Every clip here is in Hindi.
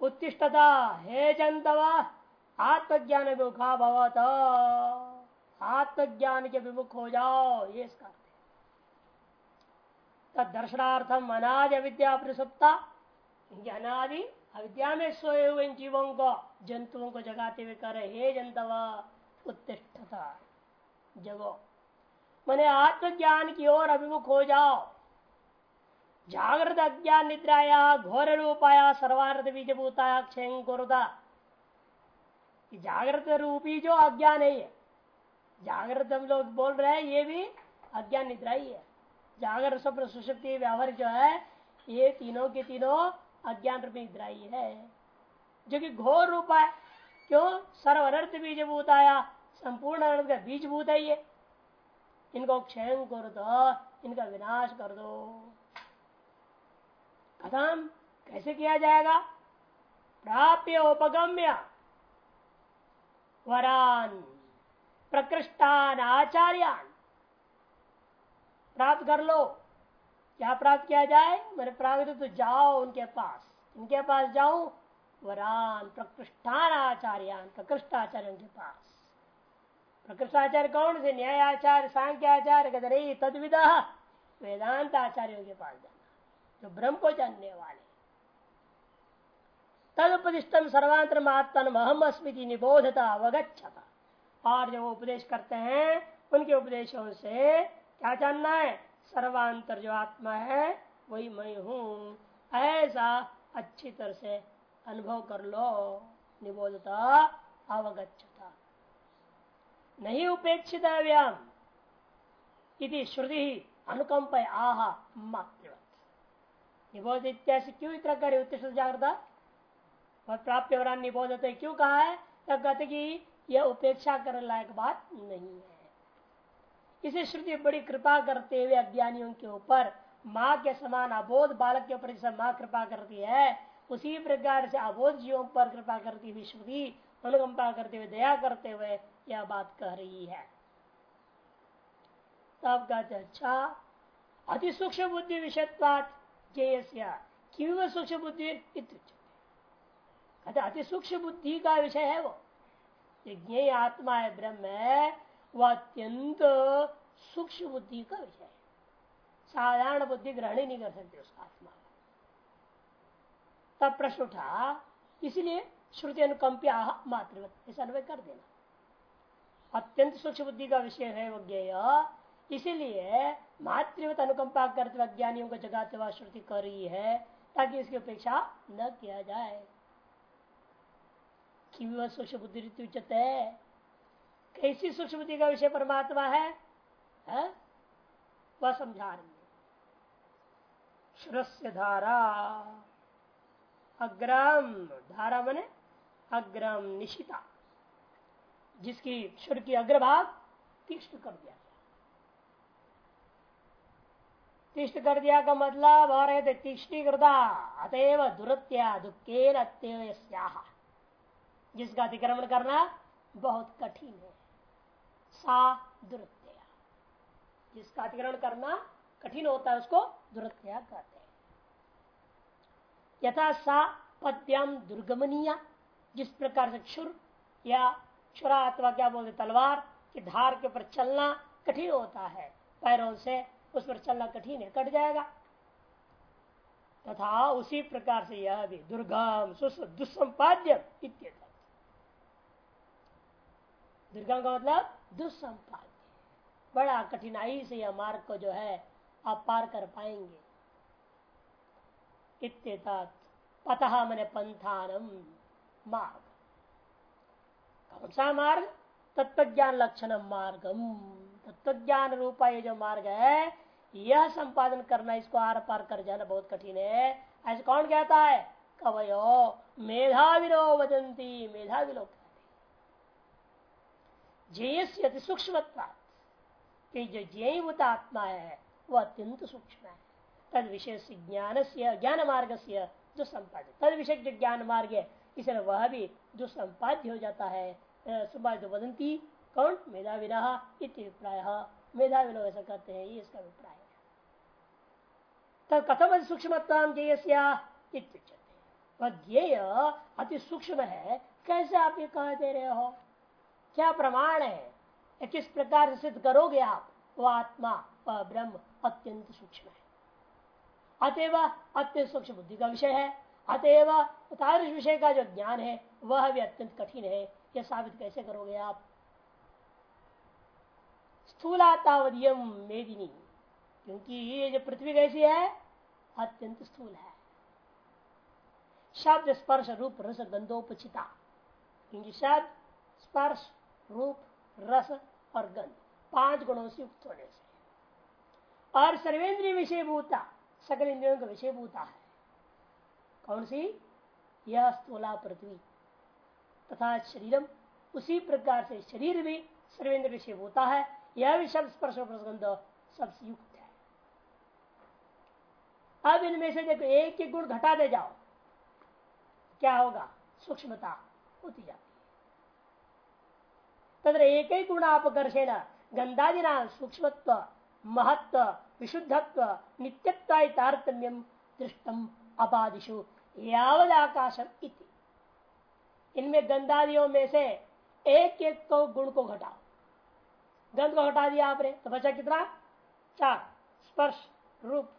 उत्तिष्ठता हे जनतव आत्मज्ञान विमुखा भवत। आत्मज्ञान के विमुख हो जाओ, ये इसका दर्शनार्थम अनादि अविद्या प्रसुप्ता अनादि अविद्या में सोए हुए इन जीवों को, जंतुओं को जगाते हुए कर हे जंतव, उत्तिष्ठता, जगो। मैंने आत्मज्ञान की ओर अभिमुख हो जाओ जागृत अज्ञान निद्राया घोर रूपाया सर्वार्थ बीजभूताया, क्षय कुरुदा। जागृत रूपी जो अज्ञान है जागृत हम लोग बोल रहे हैं, ये भी अज्ञान निद्रा ही है। जागृत स्वप्न सुशक्ति व्यवहार जो है, ये तीनों के तीनों अज्ञान रूपी निद्रा ही है। जो कि घोर रूप है, क्यों? सर्व अनर्थ बीज भूत आया संपूर्ण अनर्थ का बीज भूत है ये। इनको क्षय कर दो इनका विनाश कर दो। कथम कैसे किया जाएगा? प्राप्य उपगम्य। वरान। प्रकृष्टान आचार्यान। प्राप्त कर लो। क्या प्राप्त किया जाए? मेरे प्राप्त तो जाओ उनके पास। उनके पास जाओ। वरान, प्रकृष्टान आचार्यान प्रकृष्टाचार्य के पास। प्रकृष्टाचार्य कौन से न्याय आचार्य, सांख्य आचार्य कहते तद विदा वेदांत आचार्यों के पास जाना जो ब्रह्म को जानने वाले। तदुपदिष्टम सर्वांतर महात्मन महम अस्मृति निबोधता अवगछता और जो उपदेश करते हैं, उनके उपदेशों से क्या जानना है? सर्वांतर जो आत्मा है, वही मैं हूँ। ऐसा अच्छी तरह से अनुभव कर लो, निबोधता अवगछता नहीं उपेक्षित व्याम इति श्रुति अनुकंप आह मातृवत निबोध क्यों इतना करे उत्कृष्ट जागृता? और प्राप्त वरान निबोध निबोधते क्यों कहा है? तब कहते कि यह उपेक्षा करने लायक बात नहीं है। इसे श्रुति बड़ी कृपा करते हुए अज्ञानियों के ऊपर माँ के समान अबोध बालक के ऊपर जैसे माँ कृपा करती है, उसी प्रकार से अबोध जीवों पर कृपा करती हुई श्रुति, अनुकंपा करते हुए, दया करते हुए यह बात कह रही है। तब कहते अच्छा अति सूक्ष्म बुद्धि विषयत्वात सूक्ष्म बुद्धि कहते अति सूक्ष्म बुद्धि का विषय है वो। ज्ञ आत्मा है ब्रह्म है वह अत्यंत सूक्ष्म बुद्धि का विषय है। साधारण बुद्धि ग्रहण ही नहीं कर सकते उस आत्मा तब प्रश्न उठा, इसलिए श्रुति अनुकंपिया मातृवत, ऐसा अन्वय कर देना। अत्यंत सूक्ष्म बुद्धि का विषय है वो ज्ञेय, इसीलिए मातृवत अनुकंपा करते अज्ञानियों को जगाते हुआ श्रुति कर रही है ताकि इसकी अपेक्षा न किया जाए। कि सूक्ष्म बुद्धि उचित है कैसी सूक्ष्म बुद्धि का विषय परमात्मा है, है? वह समझा रही है धारा। अग्रम धारा मने अग्रम निशिता जिसकी शुर की अग्रभाग तीक्ष्ण कर दिया तीक्ष्ण कर दिया का मतलब और तीक्ष्णीकृता, अतएव दुरत्या दुखे जिसका अतिक्रमण करना बहुत कठिन है। सा दुरत्या। जिसका अतिक्रमण करना कठिन होता है, उसको दुरत्या कहते हैं। यथा सा पद्यम दुर्गमनिया, जिस प्रकार से क्षुर या छुरा अथवा क्या बोलते तलवार की धार के ऊपर चलना कठिन होता है। पैरों से उस पर चलना कठिन है, कट जाएगा। तथा उसी प्रकार से यह भी दुर्गम दुस्संपाद्य दुर्गम का मतलब दुस्संपाद्य। बड़ा कठिनाई से यह मार्ग को जो है, आप पार कर पाएँगे। इत्येतात पतः मैंने पंथानम मार्ग। कौन सा मार्ग? तत्वज्ञान लक्षण मार्गम। तत्वज्ञान रूपा ये जो मार्ग है, यह संपादन करना, इसको आर पार कर जाना बहुत कठिन है। ऐसे कौन कहता है? कवयो मेधाविलो वदंती जेयस अति सूक्ष्म कि जो जयभूत आत्मा है वह अत्यंत सूक्ष्म है। तद से ज्ञान से ज्ञान मार्ग से जो संपाद्य तद विषय जो ज्ञान मार्ग है इसलिए वह भी जो संपाद्य हो जाता है संपाद्य वदंती कौन? मेधावी रहा अभिप्राय। मेधावी लोग ऐसा कहते हैं, ये इसका अभिप्राय है। तब कथम सूक्ष्म जयस्या वह ध्येय अति सूक्ष्म है, कैसे आप ये कह दे रहे हो? क्या प्रमाण है? किस प्रकार से सिद्ध करोगे आप? वह आत्मा, वह ब्रह्म अत्यंत सूक्ष्म है। अतएव अत्यंत सूक्ष्म बुद्धि का विषय है। अतएव विषय का जो ज्ञान है, वह भी अत्यंत कठिन है। यह साबित कैसे करोगे आप? स्थूलातावधियम मेदिनी। क्योंकि ये जो पृथ्वी कैसी है, अत्यंत स्थूल है। शब्द स्पर्श रूप रस गंधोपचिता। क्योंकि शब्द स्पर्श रूप रस और गंध पाँच गुणों से युक्त होने से। और सर्वेंद्रीय विषय भूता सकल इंद्रियों का विषय भूता है। कौन सी? यह स्थूला पृथ्वी। तथा शरीरम, उसी प्रकार से शरीर भी सर्वेंद्र विषय होता है। यह भी शब्द स्पर्श प्रसंग सबसे युक्त है। अब इनमें से देखो, एक एक गुण घटा दे जाओ, क्या होगा? सूक्ष्मता होती जाती है। तथा एक ही गुण आप कर्षेण गंधादि नाम सूक्ष्मत्व, महत्व, विशुद्धत्व, नित्यत्व तारतम्यम दृष्टम अपादिशु यावद आकाशम इति। इनमें गंधादियों में से एक एक को गुण को घटाओ। गंध को हटा दिया आपने तो बचा कितना? चार। स्पर्श रूप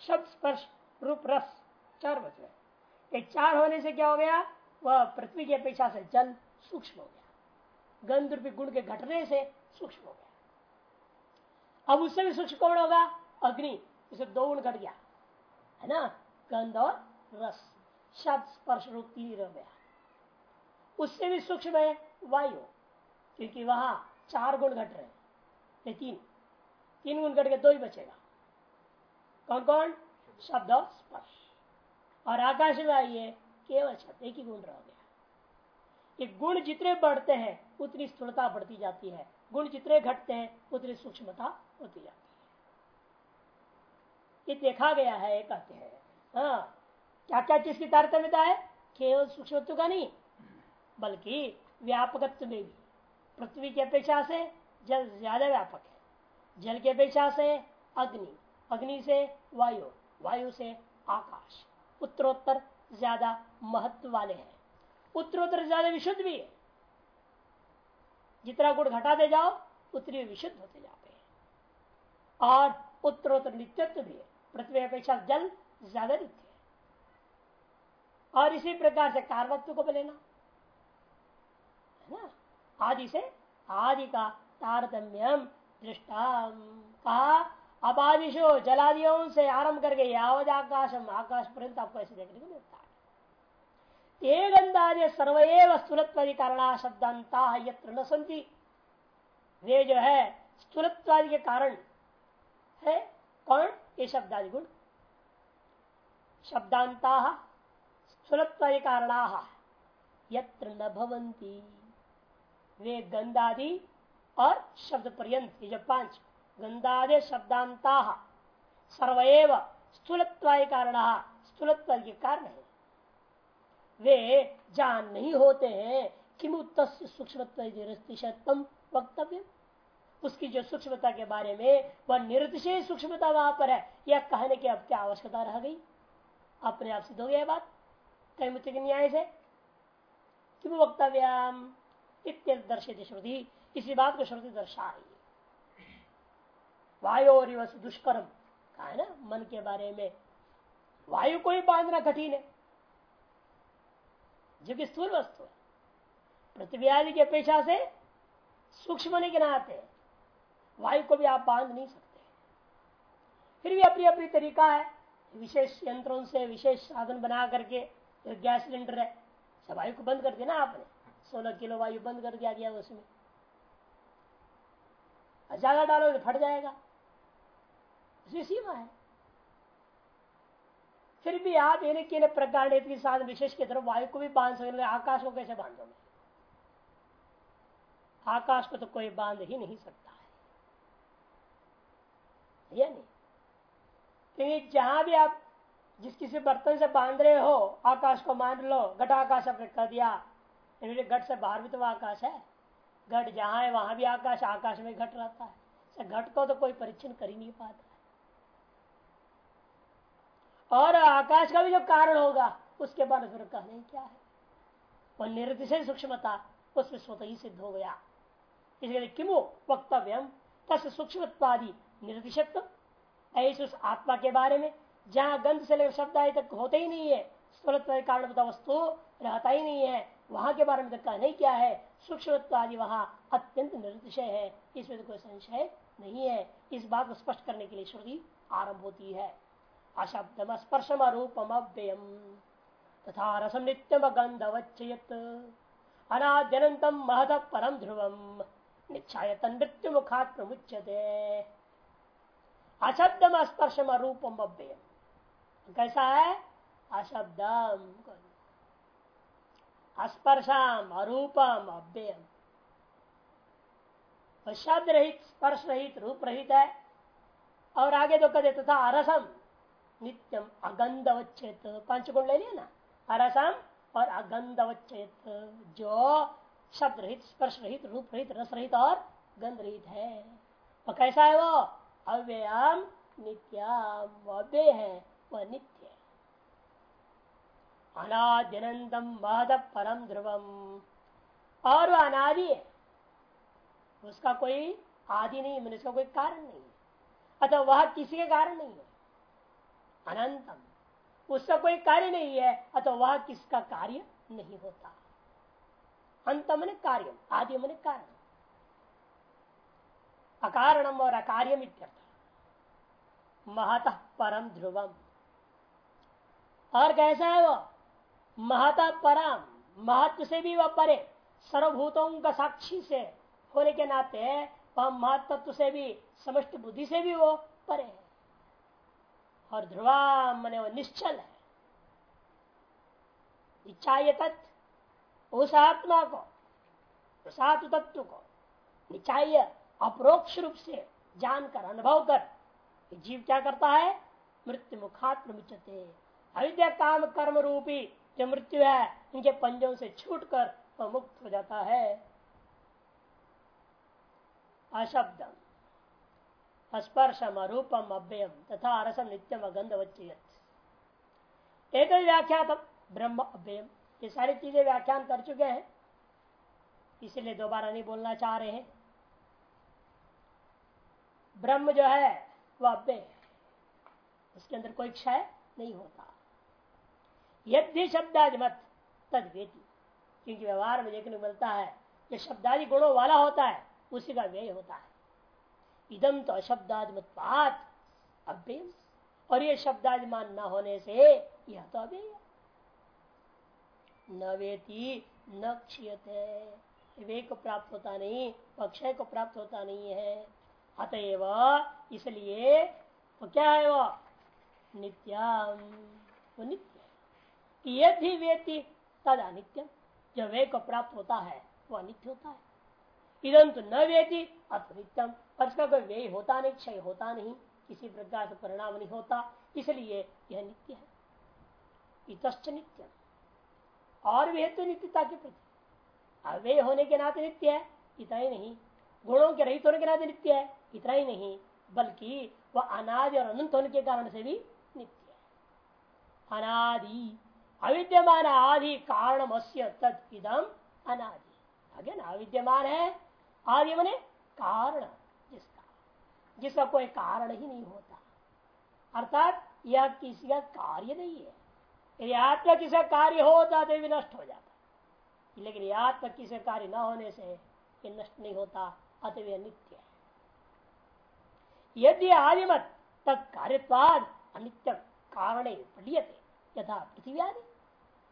शब्द स्पर्श रूप रस, चार बच गए। एक चार होने से क्या हो गया? वह पृथ्वी की अपेक्षा से जल सूक्ष्म हो गया। गंध रूपी गुण के घटने से सूक्ष्म हो गया। अब उससे भी सूक्ष्म कौन होगा? अग्नि। उसे दो गुण घट गया, है ना? गंध और रस। शब्द स्पर्श रूप तीन रह गया। उससे भी सूक्ष्म है वायु, क्योंकि वहाँ चार गुण घट रहे हैं। तीन। तीन गुण घट के दो ही बचेगा। कौन कौन? शब्द स्पर्श। और आकाश में आइए, केवल शब्द एक ही गुण रह गया। ये गुण जितने बढ़ते हैं, उतनी स्थूलता बढ़ती जाती है। गुण जितने घटते हैं, उतनी सूक्ष्मता होती जाती है। ये देखा गया है कहते हैं। हाँ क्या क्या चीज़ की तारतम्यता है? केवल सूक्ष्म का नहीं, बल्कि व्यापकत्व में भी। पृथ्वी की अपेक्षा से जल ज़्यादा व्यापक है। जल की अपेक्षा से अग्नि अग्नि से वायु वायु से आकाश। उत्तरोत्तर ज़्यादा महत्व वाले हैं। उत्तरोत्तर ज़्यादा विशुद्ध भी है। जितना गुण घटाते जाओ, उतनी विशुद्ध होते जाते हैं। और उत्तरोत्तर नित्यत्व भी है। पृथ्वी अपेक्षा जल ज़्यादा नित्य है। और इसी प्रकार से कारवत्व को बोलेना है ना? आदि से आदि का तारतम्यम दृष्टा कहा अबादिशो जलादियों से आरंभ करके यावज आकाशम, आकाश पर्यंत आपको ऐसे देखने को मिलता है। एक अंदाज सर्वएव स्थूलत्वादि कारण शब्दांता यत्र न संति वे जो है, स्थूलत्वादि के कारण है, कौन? ये शब्दादि गुण। शब्दांता स्थूलत्व कारणा यत्र न भवंती वे गंदादि और शब्द पर्यंत ये जो पाँच गंदादि शब्दांता, सर्वएव स्थूलत्वाय कारण, स्थूलत्व के कारण है। वे जान नहीं होते हैं किम सूक्ष्म वक्तव्य उसकी जो सूक्ष्मता के बारे में, वह निरतिशय सूक्ष्मता वहाँ पर है। यह कहने की अब क्या आवश्यकता रह गई? अपने आप सिद्ध हो गया बात। कैमुतिक न्याय से। किम वक्तव्याम? दर्शित श्रुति। इसी बात को श्रुति दर्शा रही है वायु और दुष्कर्म। कहा है ना, मन के बारे में। वायु को ही बांधना कठिन है। जो कि स्थूल वस्तु है। पृथ्वी आदि की अपेक्षा से सूक्ष्म के नाते। वायु को भी आप बाँध नहीं सकते। फिर भी अपनी अपनी तरीका है। विशेष यंत्रों से विशेष साधन बना करके तो गैस सिलेंडर है, सब वायु को बंद कर देना आपने। सोलह किलो वायु बंद कर दिया गया उसमें। ज़्यादा डालोगे तो फट जाएगा। इसकी सीमा है। फिर भी आप एक के प्रकार साधन विशेष की तरफ़ वायु को भी बाँध सकते आकाश को कैसे बांधोगे आकाश को तो कोई बाँध ही नहीं सकता है। या नहीं? क्योंकि जहाँ भी आप जिस किसी बर्तन से बाँध रहे हो, आकाश को मान लो घट आकाश आपने कर दिया घट से बाहर भी तो आकाश है। घट जहाँ है, वहाँ भी आकाश आकाश में घट रहता है। घट को तो कोई परीक्षण कर ही नहीं पाता और आकाश का भी जो कारण होगा, उसके बाद फिर कहने क्या है? वह निर्दिशय सूक्ष्मता उसमें स्वतः ही सिद्ध हो गया। इसलिए किमो वक्तव्य तस् सूक्ष्मत्वादि निर्दिशत्व ऐसे उस आत्मा के बारे में, जहाँ गंध से लेकर शब्द आए तक होते ही नहीं है स्थूलत्व कारण वस्तु रहता ही नहीं है। वहाँ के बारे में तक नहीं क्या है। सूक्ष्म आदि वहाँ अत्यंत निर्दिशय है। इसमें तो कोई संशय नहीं है। इस बात को स्पष्ट करने के लिए श्रुति आरंभ होती है। अशब्दम स्पर्शम रूपम अव्ययम तथा रसम नित्यम गंधवच्चयत अनाद्यनतम महत परम ध्रुवम। निच्छायत मृत्यु मुखात प्रमुच्यते। अशब्दम स्पर्शम रूपम अव्ययम कैसा है? अशब्दम। स्पर्शम अरूपम, अव्ययम। शब्द रहित स्पर्श रहित रूप रहित है, और आगे तो कहते तथा अरसम, नित्यम अगंधवच्छेद, पंचगुण ले लिया ना? अरसम और अगंधवच्छेद, जो शब्द रहित स्पर्श रहित रूप रहित रस रहित और गंध रहित है। वो कैसा है वो? अव्ययम, नित्यम अव्यय है वह नित्य अनाद्यनंतम महद परम ध्रुवम। और वह अनादि है। उसका कोई आदि नहीं, मैंने उसका कोई कारण नहीं है। अतः वह किसी के कारण नहीं है। अनंतम। उसका कोई कार्य नहीं है, अतः वह किसका कार्य नहीं होता। अंत मन कार्य आदि मन कारण अकारणम और अकार्यम महत परम ध्रुवम। और कैसा है वो? महता परम, महत्व से भी वह परे, सर्वभूतों का साक्षी से होने के नाते, वह महत्व से भी, समस्त बुद्धि से भी वो परे है। और ध्रुवा मने वो निश्चल है। इच्छा ये तत्व उस आत्मा को, उस तत्व को, निचाय अप्रोक्ष रूप से जानकर, अनुभव कर जीव क्या करता है? मृत्यु मुखात्मचते अविद्या काम कर्म रूपी जो मृत्यु है इनके पंजों से छूटकर वह मुक्त हो जाता है। अशब्दम। स्पर्शम अरूपम अव्ययम, तथा अरसम नित्यम अगंध एक व्याख्या ब्रह्म अव्ययम। ये सारी चीज़ें व्याख्यान कर चुके हैं, इसलिए दोबारा नहीं बोलना चाह रहे हैं। ब्रह्म जो है, वह अव्यय उसके अंदर कोई क्षय नहीं होता। यदि शब्दादि मत तद वेती क्योंकि व्यवहार में देखने को मिलता है, जो शब्दादि गुणों वाला होता है, उसी का व्यय होता है। इदम तो अशब्दादि मत अव्यय और ये शब्दादिमान न होने से, यह तो अव्यय। न वेती, न क्षीयते। वे को प्राप्त होता नहीं अक्षय को प्राप्त होता नहीं है। अतएव, इसलिए, वो क्या है वो? नित्यम। वो नित्य यदि व्यक्ति तद अनित्यम जो वे को प्राप्त होता है, वो अनित्य होता है। इधम तो न व्यक्ति अतनित्यम और इसका कोई व्यय होता नहीं, क्षय होता नहीं, किसी प्रकार से परिणाम नहीं होता। इसलिए यह नित्य है। इतश्च नित्यम और वे तो नित्यता के प्रति। अव्यय होने के नाते नित्य है, इतना ही नहीं। गुणों के रहित होने के नाते नित्य है, इतना ही नहीं। बल्कि वह अनादि और अनंत होने के कारण से भी नित्य है। अनादि। अविद्यमान आदि कारण तत्दम अनादि। आगे ना, अविद्यमान है आदि मने कारण जिसका। जिसका कोई कारण ही नहीं होता। अर्थात, यह किसी का कार्य नहीं है। यदि आत्मा किसी का कार्य होता तो भी नष्ट हो जाता। लेकिन यह आत्मा किसी कार्य न होने से ये नष्ट नहीं होता, अतः नित्य है। यदि आदिमत तत्कार्यवाद अनित्य कारण यथा पृथ्वी आदि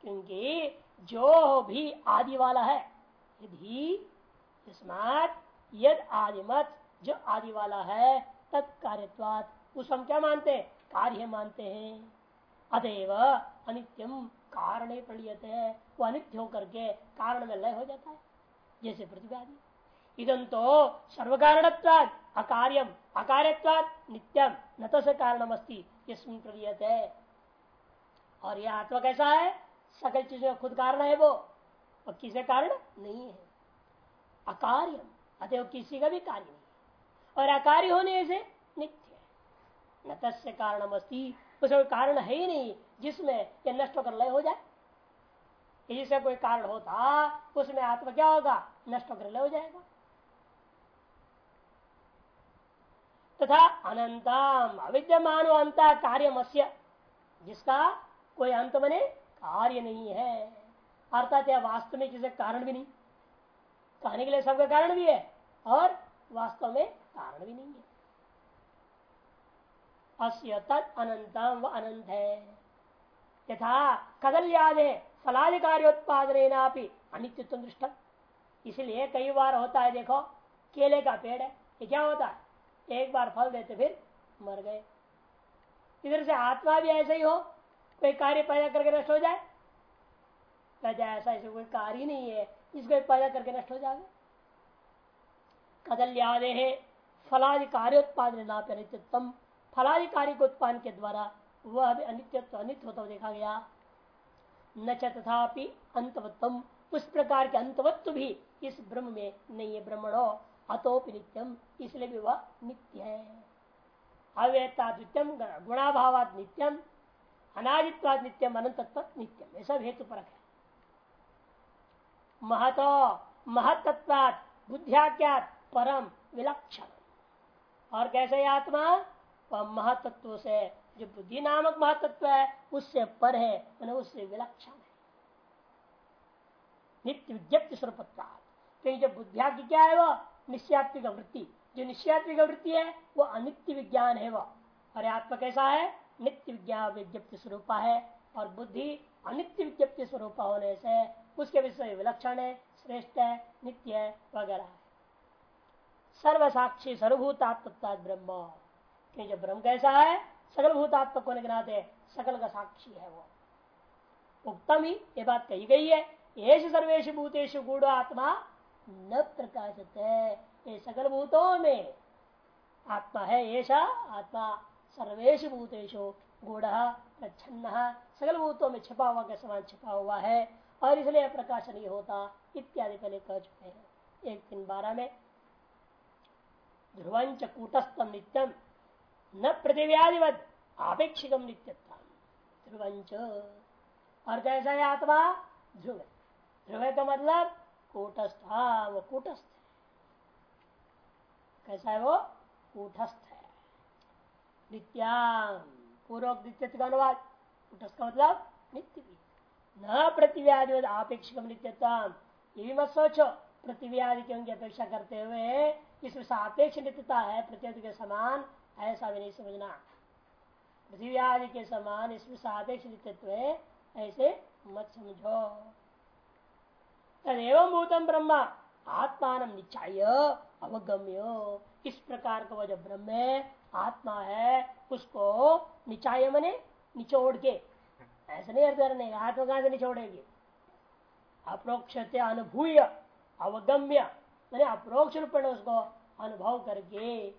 क्योंकि जो भी आदि वाला है। यदि स्मार्ट यद आदिमत जो आदि वाला है तत्कार्यवाद उस हम क्या मानते हैं? कार्य मानते हैं। अतएव अनित्यम कारण प्रणीयत है। वो अनित्य होकर के कारण में लय हो जाता है। जैसे आदि इदम तो सर्व कारणत्वाद अकार्यम अकार्यवाद नित्यम, न तो से कारणम अस्ती ये प्रणीयत है और यह आत्मा कैसा है? सकल चीज़ों का खुद कारण है वो। और किसी कारण? नहीं है। अकार्य अतः किसी का भी कार्य नहीं और अकार्य होने से नित्य है। न तस्य कारण उसमें कोई कारण है ही नहीं जिसमें ये नष्ट होकर लय हो जाए। इसका कोई कारण होता, उसमें आत्मा क्या होगा? नष्ट होकर लय हो जाएगा। तथा अनंतम, अविद्यमान अंत कार्य जिसका कोई अंत बने कार्य नहीं है। अर्थात यह वास्तव में किसी कारण भी नहीं। कहने के लिए सबका कारण भी है, और वास्तव में कारण भी नहीं है। अस्य तद अनंतम व अनंत है। यथा कदल्याद फलादि कार्योत्पादन अनित्व दृष्ट। इसलिए कई बार होता है, देखो, केले का पेड़ है, ये क्या होता है? एक बार फल देते फिर मर गए। इधर से आत्मा भी ऐसे ही हो कोई कार्य पैदा करके नष्ट हो जाए? कहते ऐसा ऐसे कोई कार्य नहीं है इसको पैदा करके नष्ट हो जाएगा कदल्यादे है फलादि कार्योत्पादन नाप्य अनित्यतम फलादि कार्य के उत्पादन के द्वारा वह भी अनित्य अनित्य होता दिखा गया। न तथापि अंतवत्तम उस प्रकार के अंतवत्व भी इस ब्रह्म में नहीं है, ब्रह्मणो, अतोपि नित्यम। इसलिए भी वह नित्य है। अव्यता गुणाभावाद नित्यम अनादित्वाद नित्यम अनंतत्व नित्यम। ऐसा हेतु परक है। महतो महत्वाद बुद्धियाख्यात परम विलक्षण। और कैसे आत्मा? वह महतत्व से, जो बुद्धि नामक महतत्व है, उससे पर है मैंने उससे विलक्षण है। नित्य विज्ञप्ति स्वरूप क्योंकि जो बुद्धिया क्या है वो निश्चयात्मिक वृत्ति। जो निश्चयात्मिक वृत्ति है, वो अनित्य विज्ञान है वह। और आत्मा कैसा है? नित्य विज्ञान विज्ञप्ति स्वरूप है और बुद्धि अनित्य विज्ञप्ति स्वरूप होने से उसके विषय विलक्षण है, श्रेष्ठ है, नित्य है, वगैरह है। सर्व साक्षी सर्वभूतात्मता ब्रह्म क्योंकि ब्रह्म कैसा है सकल भूतात्मक होने के नाते सकल का साक्षी है वो। उत्तम ही ये बात कही गई है ये सर्वेश भूतेश गुड़ आत्मा न प्रकाशित। है ये सकल भूतों में आत्मा है ऐसा आत्मा सर्वेश भूतेशो गुड़ प्रच्छन्न सकल भूतों में छिपा हुआ के समान छिपा हुआ है, और इसलिए प्रकाश नहीं होता इत्यादि पहले कह चुके हैं। एक दिन बारह में ध्रुवंच कूटस्थम नित्यम न पृथिव्यादिवत आपेक्षिकम नित्यत्व ध्रुवंच और कैसा है आत्मा? ध्रुव। ध्रुव का मतलब कूटस्थ हाँ वो कूटस्थ कैसा है वो? कूटस्थ। नित्याम पूर्वक नित्य का अनुवाद कूटस्थ का मतलब नित्य भी न प्रतिव्यादि आपेक्षिकम नित्यत्व ये भी मत सोचो। प्रतिव्यादि की अपेक्षा करते हुए इसमें सापेक्ष नित्यता है प्रत्येक के समान ऐसा भी नहीं समझना। पृथ्वी के समान इसमें सापेक्ष नित्यत्व है, ऐसे मत समझो। तदेव भूतम ब्रह्म। आत्मान निचाय अवगम्यो। इस प्रकार का वह जो ब्रह्म है आत्मा है, उसको निचाय मने निचोड़ के ऐसा नहीं अर्थ करने, आत्मा कहाँ से निचोड़ेगी? अप्रोक्ष अनुभूय, अवगम्य, मैंने अप्रोक्ष रूप में उसको अनुभव करके।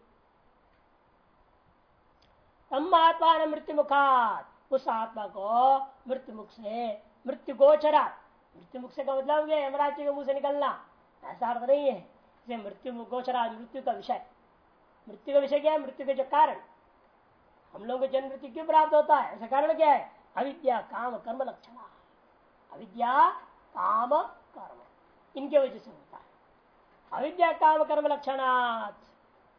तम आत्मा न मृत्यु मुखात उस आत्मा को मृत्यु मुख से मृत्यु गोचरा मृत्यु मुख से का मतलब यमराज के मुँह से निकलना। ऐसा अर्थ नहीं है। मृत्यु गोचरा मृत्यु का विषय। मृत्यु का विषय क्या है? मृत्यु के जो कारण। हम लोग को जन्म मृत्यु क्यों प्राप्त होता है? ऐसा कारण क्या है? अविद्या, काम, कर्म, लक्षण। अविद्या, काम, कर्म। इनके वजह से होता है। अविद्या, काम, कर्म, लक्षणात्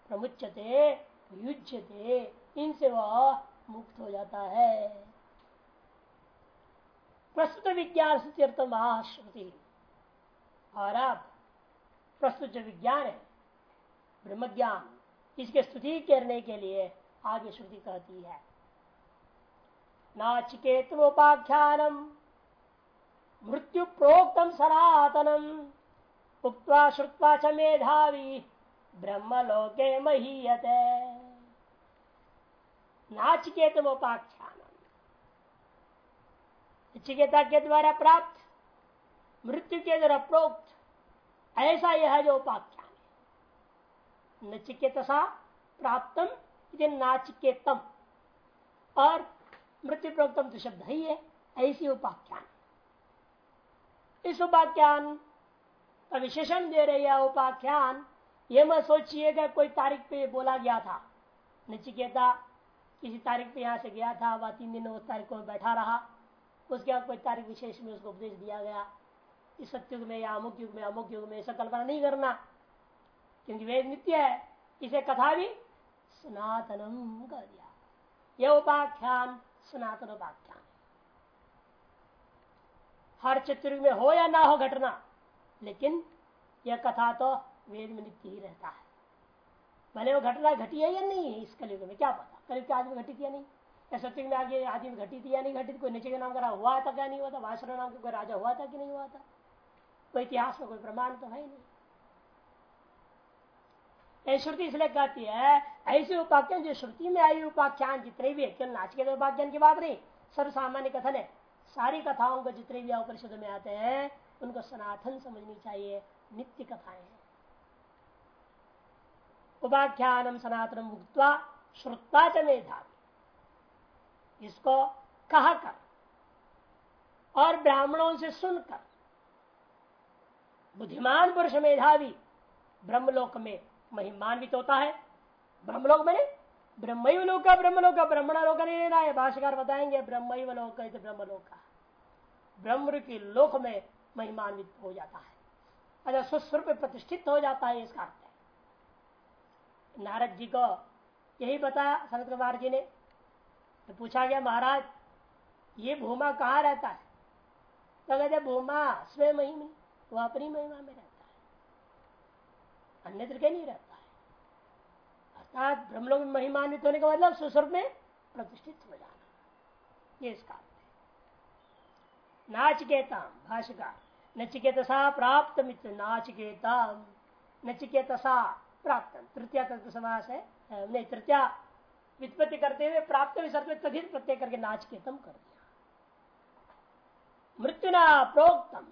प्रमुचते युजते इनसे वह मुक्त हो जाता है। प्रस्तुत विज्ञान श्रुति और अब प्रस्तुत जो विज्ञान है ब्रह्म ज्ञान इसके स्तुति करने के लिए आगे श्रुति कहती है। नाचिकेतोपाख्यानम मृत्यु प्रोक्तम सनातनम उक्वा श्रुवा च मेधावी, ब्रह्मलोके महीयते। नाचिकेत उपाख्यान चिकेता के द्वारा प्राप्त, मृत्यु के द्वारा प्रोक्त, ऐसा यह जो उपाख्यान नचिकेतसा प्राप्तम नाचिकेतम। और मृत्यु प्रोक्तम तो शब्द ही है ऐसी उपाख्यान। इस उपाख्यान का विशेषण दे रहे उपाख्यान, ये मैं सोचिएगा कोई तारीख पे बोला गया था। नचिकेता किसी तारीख पे यहाँ से गया था, वह तीन दिन उस तारीख को बैठा रहा। उसके बाद कोई तारीख विशेष में उसको उपदेश दिया गया। इस सत्युग में या अमुक युग में, अमुक युग में ऐसा कल्पना नहीं करना। क्योंकि वेद नित्य है। इसे कथा भी सनातनम कर दिया। यह उपाख्यान सनातन उपाख्यान हर चतुर्ग में हो या ना हो घटना, लेकिन यह कथा तो वेद में नित्य ही रहता है। भले वो घटना घटी है या नहीं है, इस कलयुग में क्या पता? कलयुग के आदमी घटित या नहीं? या सत्युग में आगे आदमी घटित या नहीं घटित, कोई नीचे के नाम का हुआ था क्या नहीं हुआ था? वासुर नाम का कोई राजा हुआ था कि नहीं हुआ था? कोई इतिहास में कोई प्रमाण तो है नहीं। श्रुति इसलिए कहती है, ऐसे उपाख्यान जो श्रुति में आई, उपाख्यान जितने भी है, केवल नाच के उपाख्यान की बात नहीं सर्व सामान्य कथन है। सारी कथाओं को जितने भी उपनिषद में आते हैं, उनको सनातन समझनी चाहिए, नित्य कथाएँ हैं। उपाख्यानम सनातन मुक्ता श्रुता च मेधावी। इसको कहा कर और ब्राह्मणों से सुनकर, बुद्धिमान पुरुष मेधावी, ब्रह्मलोक में महिमान्वित होता है। ब्रह्मलोक में ब्रह्म लोक का ब्रह्मलोक का ब्रह्मण लोक नहीं लेना है। भाष्यकार बताएँगे ब्रह्म लोक का ब्रह्मलोक का। ब्रह्म के लोक में महिमान्वित हो जाता है। अच्छा सुस्वरूप प्रतिष्ठित हो जाता है इसका अर्थ है। नारद जी को यही बताया सनत कुमार जी ने। तो पूछा गया, महाराज, ये भूमा कहाँ रहता है? तो कहते, भूमा स्वयं महिमा वह अपनी महिमा में रहता अन्यत्र के नहीं रहता है। अर्थात ब्रह्मलोक में महिमान्वित होने का मतलब सुस्वरूप में प्रतिष्ठित हो जाना। ये इसका नाचिकेता भाषिका नचिकेतसा प्राप्त मित्र नाचिकेता नचिकेतसा प्राप्त तृतीय तत्व समास है। नहीं, तृतीय वित्पत्ति करते हुए प्राप्त विसर्ग में तथित प्रत्यय करके नाचिकेतम कर दिया। मृत्यु मृत्युना प्रोक्तम।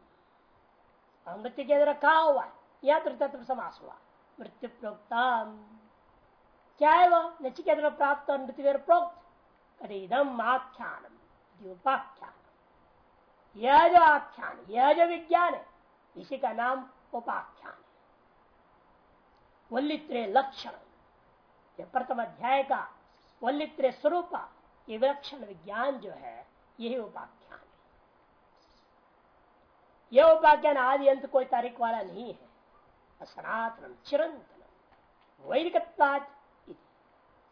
मृत्यु के कहा हुआ है। यह तृतीय समास हुआ मृत्यु प्रोक्तम क्या है वो? नचिकेत प्राप्त और मृत्यु प्रोक्त। इदम आख्यानम। उपाख्यान यह जो आख्यान, यह जो विज्ञान है, इसी का नाम उपाख्यान है। वल्लित्रे लक्षण प्रथम अध्याय का वल्लित्रे स्वरूप, ये विलक्षण विज्ञान जो है, यही उपाख्यान है। यह उपाख्यान आदि अंत कोई तारीख वाला नहीं है। सनातन चिरंतन। वैदिक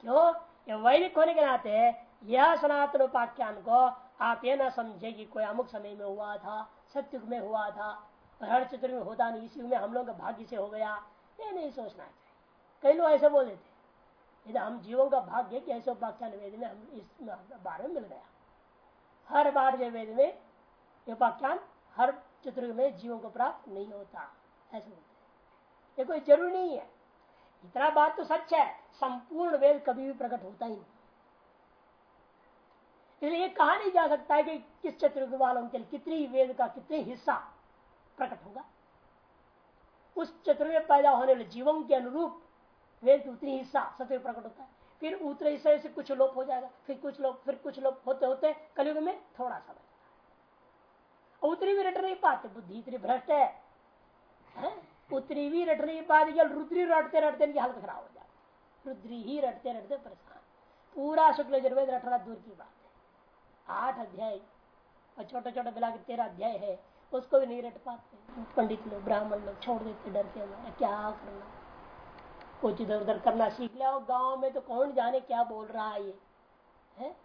क्यों? वैदिक होने के नाते यह सनातन उपाख्यान को आप ये ना समझे कि कोई अमुक समय में हुआ था सत्युग में हुआ था हर चित्र में होता नहीं इसी में हम लोग भाग्य से हो गया, ये नहीं सोचना चाहिए। कई लोग ऐसे बोल देते यदि हम जीवों का भाग्य कि ऐसे उपाख्यान वेद में हम इस बारे में मिल गया। हर बार जो वेद में उपाख्यान हर चित्र में जीवों को प्राप्त नहीं होता, ऐसे ये कोई ज़रूरी नहीं है। इतना बात तो सच है संपूर्ण वेद कभी भी प्रकट होता ही नहीं। इसलिए कहा नहीं जा सकता है कि किस चतुर्ग वालों के कितनी वेद का कितने हिस्सा प्रकट होगा। उस चतुर्ग में पैदा होने वाले जीवों के अनुरूप वेद की उतनी हिस्सा सत्य प्रकट होता है। फिर उतरे हिस्से से कुछ लोप हो जाएगा फिर कुछ लोग फिर कुछ लोग होते होते कलयुग में थोड़ा सा बचता उतरी भी रट नहीं पाते बुद्धि इतनी भ्रष्ट है, है? उतरी भी रट नहीं पाती रुद्री रटते रटते इनकी हालत खराब हो जाती रुद्री ही रटते रटते परेशान। पूरा शुक्ल जर्वेद रटना दूर की बात है। आठ अध्याय, और छोटे छोटे मिला के तेरह अध्याय है। उसको भी नहीं रट पाते। पंडित लोग, ब्राह्मण लोग छोड़ देते, डर के हमारा, क्या करना? कुछ इधर उधर करना सीख लिया। गाँव में तो कौन जाने क्या बोल रहा है ये? है?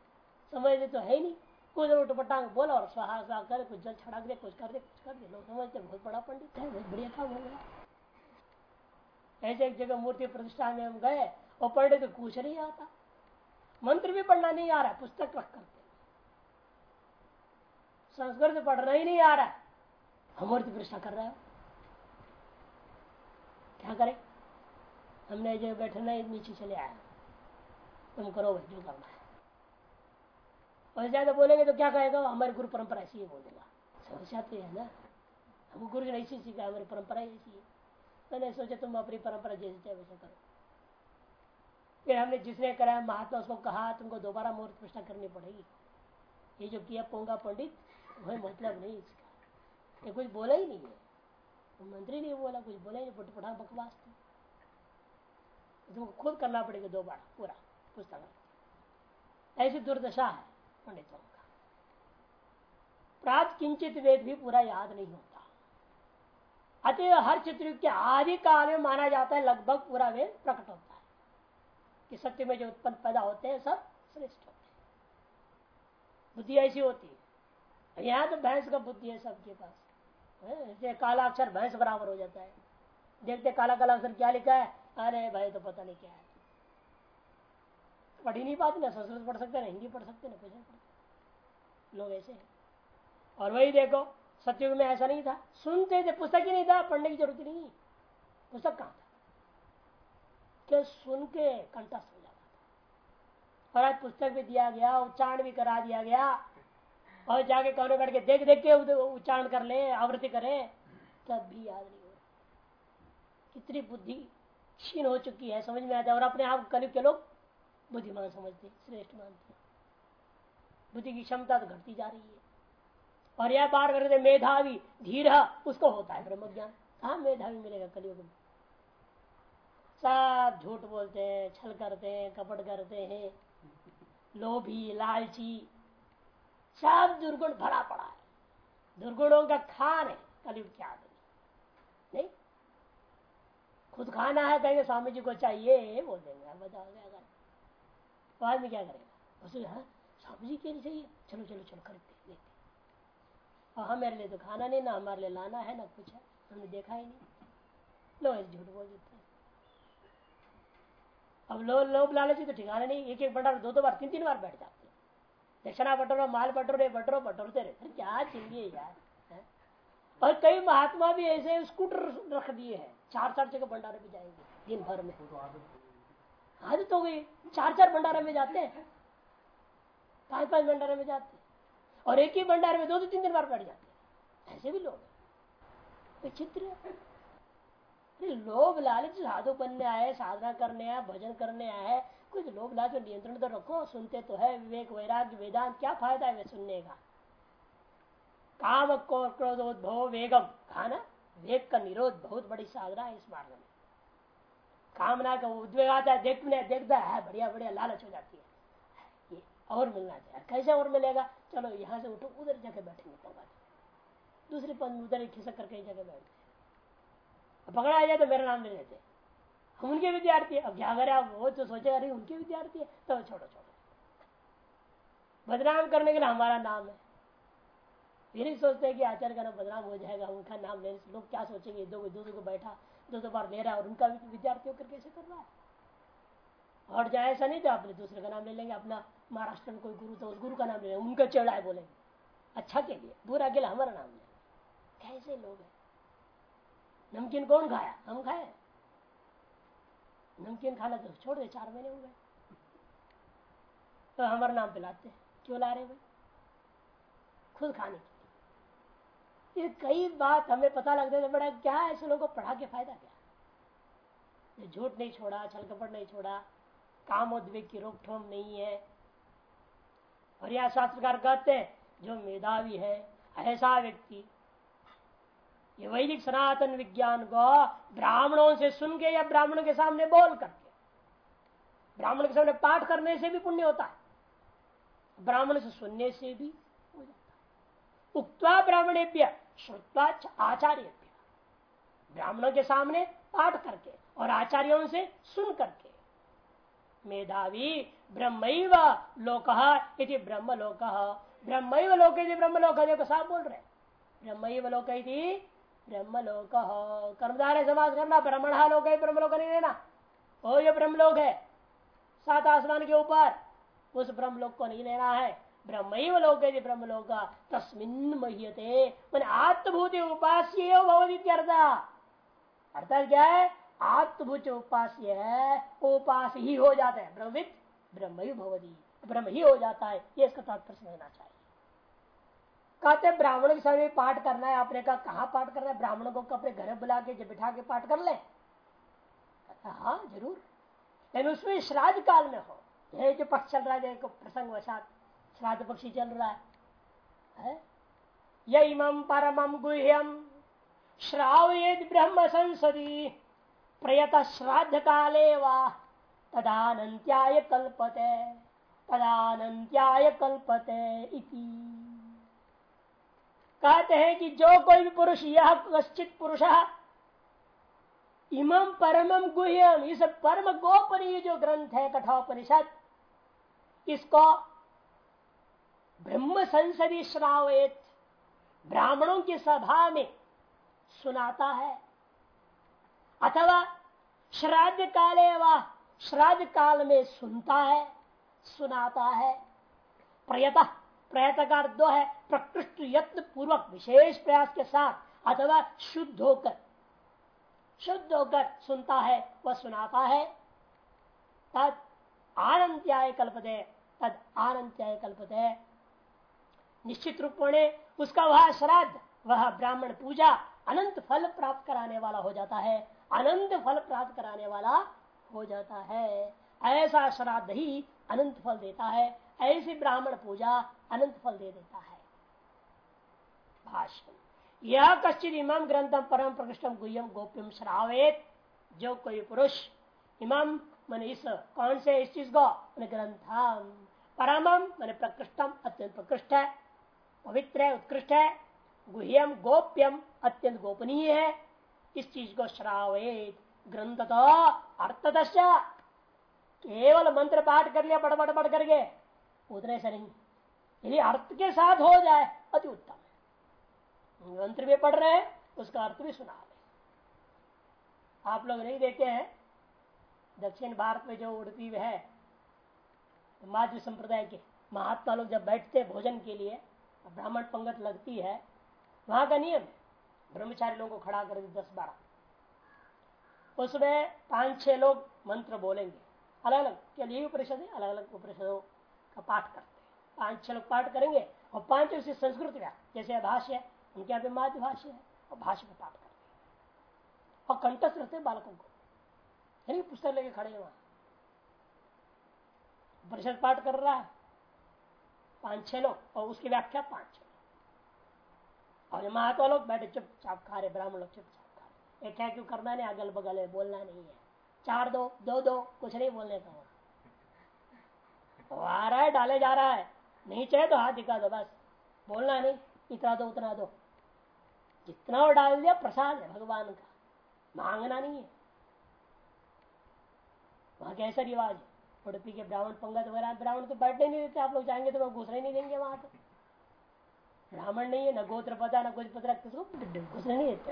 समझ तो है नहीं। कुछ उठ पटांग बोला और स्वाहा स्वाहा कर, कुछ जल छड़ा दे कुछ कर दे, कुछ कर दे। लोग समझते बहुत बड़ा पंडित है, बहुत बढ़िया काम हो। गया ऐसे एक जगह मूर्ति प्रतिष्ठा में हम गए और पंडित कुछ नहीं आता। मंत्र भी पढ़ना नहीं आ रहा, पुस्तक रख करते संस्कृत पढ़ना ही नहीं आ रहा। है अमूर्ति प्रतिष्ठा कर रहे हो। क्या करें? हमने जो बैठना नीचे चले आया तुम करो, जो करना है। और ज़्यादा बोलेंगे तो क्या कहेगा? हमारी गुरु परंपरा ऐसी बोल देगा। समस्या तो है ना? हम गुरु जी ने ऐसी सीखा हमारी परंपरा ऐसी है। मैंने सोचा तुम अपनी परंपरा जैसे चाहे वैसा करो। फिर हमने जिसने कराया महात्मा उसको कहा, तुमको दोबारा मूर्ति प्रश्न करनी पड़ेगी। ये जो किया पोंगा पंडित वही मतलब नहीं इसका। ये कुछ बोला ही नहीं है। तो मंत्री ने बोला, कुछ बोला ही नहीं पढ़ा बकवास तो तुमको खुद करना पड़ेगा दोबारा, पूरा, पुस्तक। ऐसी दुर्दशा है। पंडितों का प्राप्त किंचित वेद भी पूरा याद नहीं होता। अतः हर चित्र के आदि काल में माना जाता है, लगभग पूरा वेद प्रकट होता है। कि सत्य में जो उत्पन्न पैदा होते हैं, सब श्रेष्ठ होते हैं। बुद्धि ऐसी होती है। यहाँ तो भैंस का बुद्धि है सबके पास। काला अक्षर भैंस बराबर हो जाता है। देखते काला काला अक्षर क्या लिखा है? अरे भाई तो पता नहीं क्या है। पढ़ ही नहीं पाते ना संस्कृत पढ़ सकते ना हिंदी पढ़ सकते ना कुछ नहीं पढ़ते। लोग ऐसे हैं। और वही देखो, सत्युग में ऐसा नहीं था। सुनते थे, पुस्तक ही नहीं था, पढ़ने की ज़रूरत नहीं। पुस्तक कहाँ था? क्या सुन के कंठस्थ हो जाता था। और आज पुस्तक भी दिया गया, उच्चारण भी करा दिया गया। और जाके कौन के देख देख के उच्चारण कर ले, आवृत्ति करें, तब भी याद नहीं हो कितनी बुद्धि क्षीण हो चुकी है, समझ में आता है और अपने आप कलयुग के लोग बुद्धिमान समझते श्रेष्ठ मानते बुद्धि की क्षमता तो घटती जा रही है। और यह बार करते मेधावी, धीर, उसको होता है ब्रह्म ज्ञान कहा मेधावी मिलेगा कलयुग में? सब झूठ बोलते हैं, छल करते हैं, कपट करते हैं। लोभी, लालची, सब दुर्गुण भरा पड़ा है। दुर्गुणों का खान है कलयुग के आदमी नहीं? खुद खाना है, कहेंगे, स्वामी जी को चाहिए, बोल देंगे बताओ क्या करें तो क्या करेगा? उसे हाँ? स्वामी जी के लिए चाहिए? चलो चलो चलो खरीदते देखते और हाँ मेरे लिए तो खाना नहीं, ना हमारे लिए लाना है, ना कुछ है। हमने देखा ही नहीं। लोग झूठ बोल देते हैं। अब लोग लोग लालची तो ठिकाना नहीं। एक एक बटा दो दो बार, तीन तीन बार बैठ जाते हैं। दक्षिणा बटोरो, माल बटोरे, बटोरो, बटोरते रहते क्या चाहिए यार, है? और कई महात्मा भी ऐसे स्कूटर रख दिए हैं। चार चार जगह भंडारे में जाएँगे, दिन भर में। आदत हो गई। चार चार भंडारे में जाते हैं। पाँच पाँच भंडारे में जाते हैं। और एक ही भंडार में दो दो तीन दिन बार बैठ जाते हैं। ऐसे भी लोग विचित्र लोभ लालच साधु बनने आए, साधना करने आए, भजन करने आए। कुछ लोभ लालच नियंत्रण तो रखो, सुनते तो है विवेक, वैराग्य, वेदांत, क्या फ़ायदा है वे सुनने का? काम क्रोधोद्भव, वेगम। कहा ना? वेग का निरोध बहुत बड़ी साधना है इस मार्ग में। कामना का उद्वेग आता है देखने देखता है, बढ़िया बढ़िया लालच हो जाती है। और मिलना चाहिए। कैसे और मिलेगा? चलो यहाँ से उठो, उधर जाके बैठेंगे पंगा दूसरे पद उधर खिसक करके एक जगह बैठ पकड़ा जाए तो मेरा नाम ले लेते। हम उनके विद्यार्थी अब क्या करें? आप वो तो सोचे नहीं उनके विद्यार्थी है। तो छोड़ो छोड़ो। बदनाम करने के लिए हमारा नाम है। ये नहीं सोचते हैं कि आचार्य का नाम बदनाम हो जाएगा, उनका नाम लेने से लोग क्या सोचेंगे? दो दो को बैठा। दो दो बार ले रहा है और उनका विद्यार्थी होकर कैसे कर रहा है? और जाए ऐसा नहीं तो अपने दूसरे का नाम ले लेंगे, अपना महाराष्ट्र में कोई गुरु तो उस गुरु का नाम ले लेंगे, उनका चेड़ा है बोलेंगे। अच्छा के लिए? बुरा के लिए हमारा नाम ले कैसे लोग हैं? नमकीन कौन खाया? हम खाए। नमकीन खाना तो छोड़ दे, चार महीने हो गए। तो हमारा नाम पिलाते क्यों ला रहे भाई? खुद खाने के ये कई बात हमें पता लगता तो बड़ा क्या ऐसे लोगों को पढ़ा के फ़ायदा क्या झूठ नहीं छोड़ा, छल कपट नहीं छोड़ा काम उद्वेग की रोकथोम नहीं है। और यह शास्त्रकार कहते हैं, जो मेधावी है, ऐसा व्यक्ति, ये वैदिक सनातन विज्ञान को ब्राह्मणों से सुन के या ब्राह्मणों के सामने बोल करके, ब्राह्मण के सामने पाठ करने से भी पुण्य होता है। ब्राह्मण से सुनने से भी है उक्ता ब्राह्मणेभ्य, श्रुत्वा आचार्य ब्राह्मणों के सामने पाठ करके और आचार्यों से सुन करके। मेधावी ब्रह्म लोक यदि ब्रह्म लोक ब्रह्म लोक यदि ब्रह्म लोक देखो साफ़ बोल रहे ब्रह्म लोक यदि ब्रह्म लोक कर्मदार समाज करना, ब्रह्मण लोक ब्रह्म लोक नहीं लेना ओ ये ब्रह्म लोक है, सात आसमान के ऊपर, उस ब्रह्म लोक को नहीं लेना है। ब्रह्म लोक ब्रह्म लोक तस्मिन मह्यते। मैंने आत्मभूति उपास्य अर्थात क्या है? आत्मभुज उपास्य है उपास ही हो जाता है। ब्रह्मित ब्रह्म ही भवदी ब्रह्म ही हो जाता है, ये इसका तात्पर्य समझना चाहिए। कहते हैं, ब्राह्मण के समय पाठ करना है, आपने कहा कहा पाठ करना है? ब्राह्मणों को अपने घर बुला के जब बिठा के पाठ कर ले। हाँ ज़रूर। लेकिन उसमें श्राद्ध काल में हो। यह जो पक्ष चल रहा है प्रसंग वसात। श्राद्ध पक्षी चल रहा है, है? यम परम गुह्यम श्रावयेद ब्रह्म संसदी। प्रयत श्राद्ध काले वा कल्पते तदानंत्याय कल्पते इति। कहते हैं कि जो कोई भी पुरुष यह कश्चित पुरुष इमम परमम गुह्यम इस परम गोपनीय जो ग्रंथ है कठोपनिषद इसको संसदी श्रावित ब्राह्मणों की सभा में सुनाता है। अथवा श्राद्ध काले व श्राद्ध काल में सुनता है, सुनाता है। प्रयत प्रयत का अर्थ है, प्रकृष्ट यत्न पूर्वक विशेष प्रयास के साथ अथवा शुद्ध होकर शुद्ध होकर सुनता है, वह सुनाता है। तद आनंत्याय कल्पते, तद आनंत्याय कल्पते। निश्चित रूप में उसका वह श्राद्ध, वह ब्राह्मण पूजा अनंत फल प्राप्त कराने वाला हो जाता है। अनंत फल प्राप्त कराने वाला हो जाता है। ऐसा श्राद्ध ही अनंत फल देता है। ऐसी ब्राह्मण पूजा अनंत फल दे देता है। भाषण यह कश्चित इमाम ग्रंथम परम प्रकृष्टम गुह्यम गोप्यम श्रावेत। जो कोई पुरुष इमाम मन इस कौन से, इस चीज़ को? ग्रंथम। परमम मैंने प्रकृष्टम, अत्यंत प्रकृष्ट है। पवित्र है, उत्कृष्ट है, गुह्यम, गोप्यम, अत्यंत गोपनीय है। इस चीज़ को श्रावेत ग्रंथ तो अर्थ केवल मंत्र पाठ कर लिया बड़ बड़ बड़ करके। उतने से नहीं। यदि अर्थ के साथ हो जाए, अति उत्तम है। मंत्र भी पढ़ रहे हैं, उसका अर्थ भी सुना रहे आप लोग नहीं देखे हैं, दक्षिण भारत में जो उड़पी है माध्य संप्रदाय के महात्मा लोग जब बैठते भोजन के लिए ब्राह्मण पंगत लगती है, वहाँ का नियम, ब्रह्मचारी लोगों को खड़ा कर दस बारह। उसमें पाँच छह लोग मंत्र बोलेंगे। अलग अलग क्या ये उपनिषद है अलग अलग उपनिषदों का पाठ करते हैं। पाँच छह लोग पाठ करेंगे और पाँच उसी संस्कृत का जैसे भाष्य है, उनके यहाँ पे मातृभाष्य है, और भाष्य का पाठ करते हैं। और कंटस्थ रहते हैं बालकों को। यानी पुस्तक लेके खड़े वहाँ। परिषद पाठ कर रहा है पाँच छह लोग, और उसकी व्याख्या पाँच छह और महात्मा लोग बैठे चुपचाप खा रहे, ब्राह्मण लोग चुपचाप खा रहे। क्या क्यों करना नहीं? अगल बगल है, बोलना नहीं है। चार दो दो दो, कुछ नहीं बोलने का वो आ रहा है, डाले जा रहा है। नहीं तो हाथ दिखा दो, बस। बोलना नहीं, इतना दो, उतना दो। जितना और डाल दिया, प्रसाद है भगवान का। मांगना नहीं है। वहाँ कैसा रिवाज है। उड़पी के ब्राह्मण पंगत वगैरह ब्राह्मण तो बैठने नहीं देते आप लोग जाएँगे तो वो घुसने नहीं देंगे वहाँ तो। ब्राह्मण नहीं है न गोत्र पता न कुछ पता किसको घुसने नहीं देते।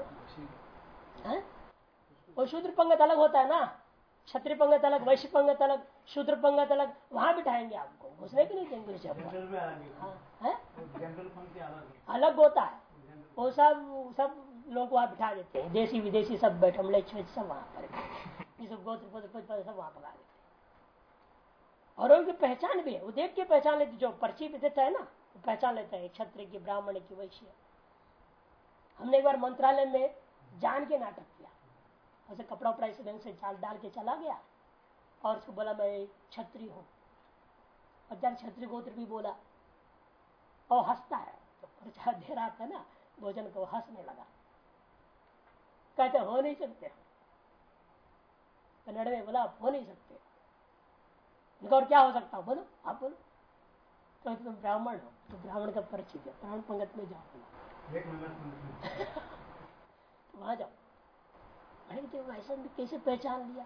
वो शूद्र पंगत अलग होता है ना। क्षत्रिय पंगत अलग वैश्य पंगत अलग शूद्र पंगत अलग वहाँ बिठाएँगे आपको घुसने भी नहीं देंगे हाँ, अलग होता है। वो सब सब लोग वहाँ बिठा देते हैं। देसी विदेशी सब बैठे सब वहाँ पर। गोत्र सब वहाँ पका देते और उनकी पहचान भी है। वो देख के पहचान लेते, जो पर्ची भी देता है ना, वो पहचान लेता है, क्षत्रिय की, ब्राह्मण की, वैश्य। हमने एक बार मंत्रालय में जान के नाटक किया। ऐसे कपड़ा उपड़ा इस ढंग से चाल डाल के चला गया और उसको बोला, मैं छत्री हूँ। और छत्री गोत्र भी बोला और हंसता है। तो दे रहा था ना, भोजन को हंसने लगा। कहते, हो नहीं सकते। कन्नड़ में बोला हो नहीं सकते। और क्या हो सकता बोलो आप बोलो. तो तुम ब्राह्मण हो तो ब्राह्मण का परिचित है ब्राह्मण पंगत में जाओ। तो वहाँ जाओ। अरे तो ऐसा कैसे पहचान लिया?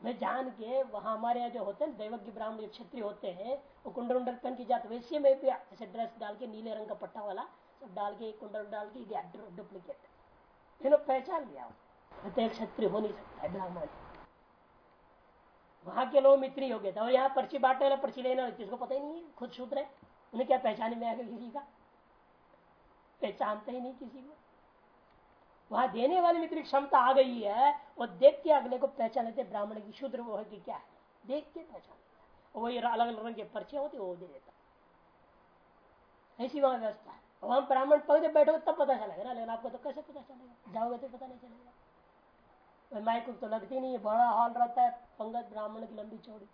मैं जान के वहाँ हमारे यहाँ जो होते हैं दैवज्ञ ब्राह्मण जो क्षत्रिय होते हैं वो कुंडल उंडल पहन की जाते वैसे में भी ऐसे ड्रेस डाल के नीले रंग का पट्टा वाला सब डाल के कुंडल डाल के डुप्लीकेट। ये पहचान लिया। तो एक क्षत्रिय हो नहीं सकता है ब्राह्मण। वहाँ के लोग मित्री हो गए थे। और यहाँ पर्ची बांटने वाला पर्ची लेने वाले किसको पता ही नहीं है, खुद शूद्र है। उन्हें क्या पहचाने में आएगा किसी का? पहचानते ही नहीं किसी को। वहाँ देने वाली मित्र क्षमता आ गई है वो देख के अगले को पहचान लेते ब्राह्मण की शूद्र वो है कि क्या है? देख के पहचान लेता वही अलग अलग रंग के पर्चे होते वो दे देता ऐसी वहाँ व्यवस्था है। वहाँ ब्राह्मण पद बैठो तब पता चलेगा ना, लेकिन आपको तो कैसे पता चलेगा? जाओगे तो पता नहीं चलेगा। माइक तो लगती नहीं है बड़ा हॉल रहता है, पंगत ब्राह्मण की लंबी चौड़ी।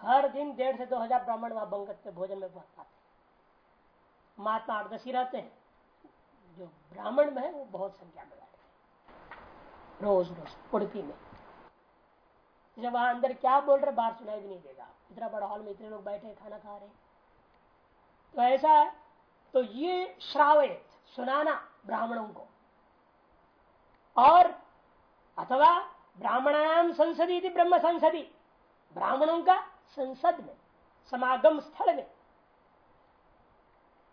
हर दिन डेढ़ से दो हज़ार ब्राह्मण वहाँ पंगत पे भोजन में पहुँच पाते महात्मा आठ दस ही रहते हैं। जो ब्राह्मण में है, वो बहुत संख्या में बैठे रोज रोज उड़पी में। जब वहाँ अंदर क्या बोल रहे, बाहर सुनाई भी नहीं देगा। इतना बड़ा हॉल में इतने लोग बैठे, खाना खा रहे। तो ऐसा है तो ये श्रावित, सुनाना ब्राह्मणों को। और अथवा ब्राह्मणाम संसदी थी ब्रह्म संसदी ब्राह्मणों का संसद में समागम स्थल में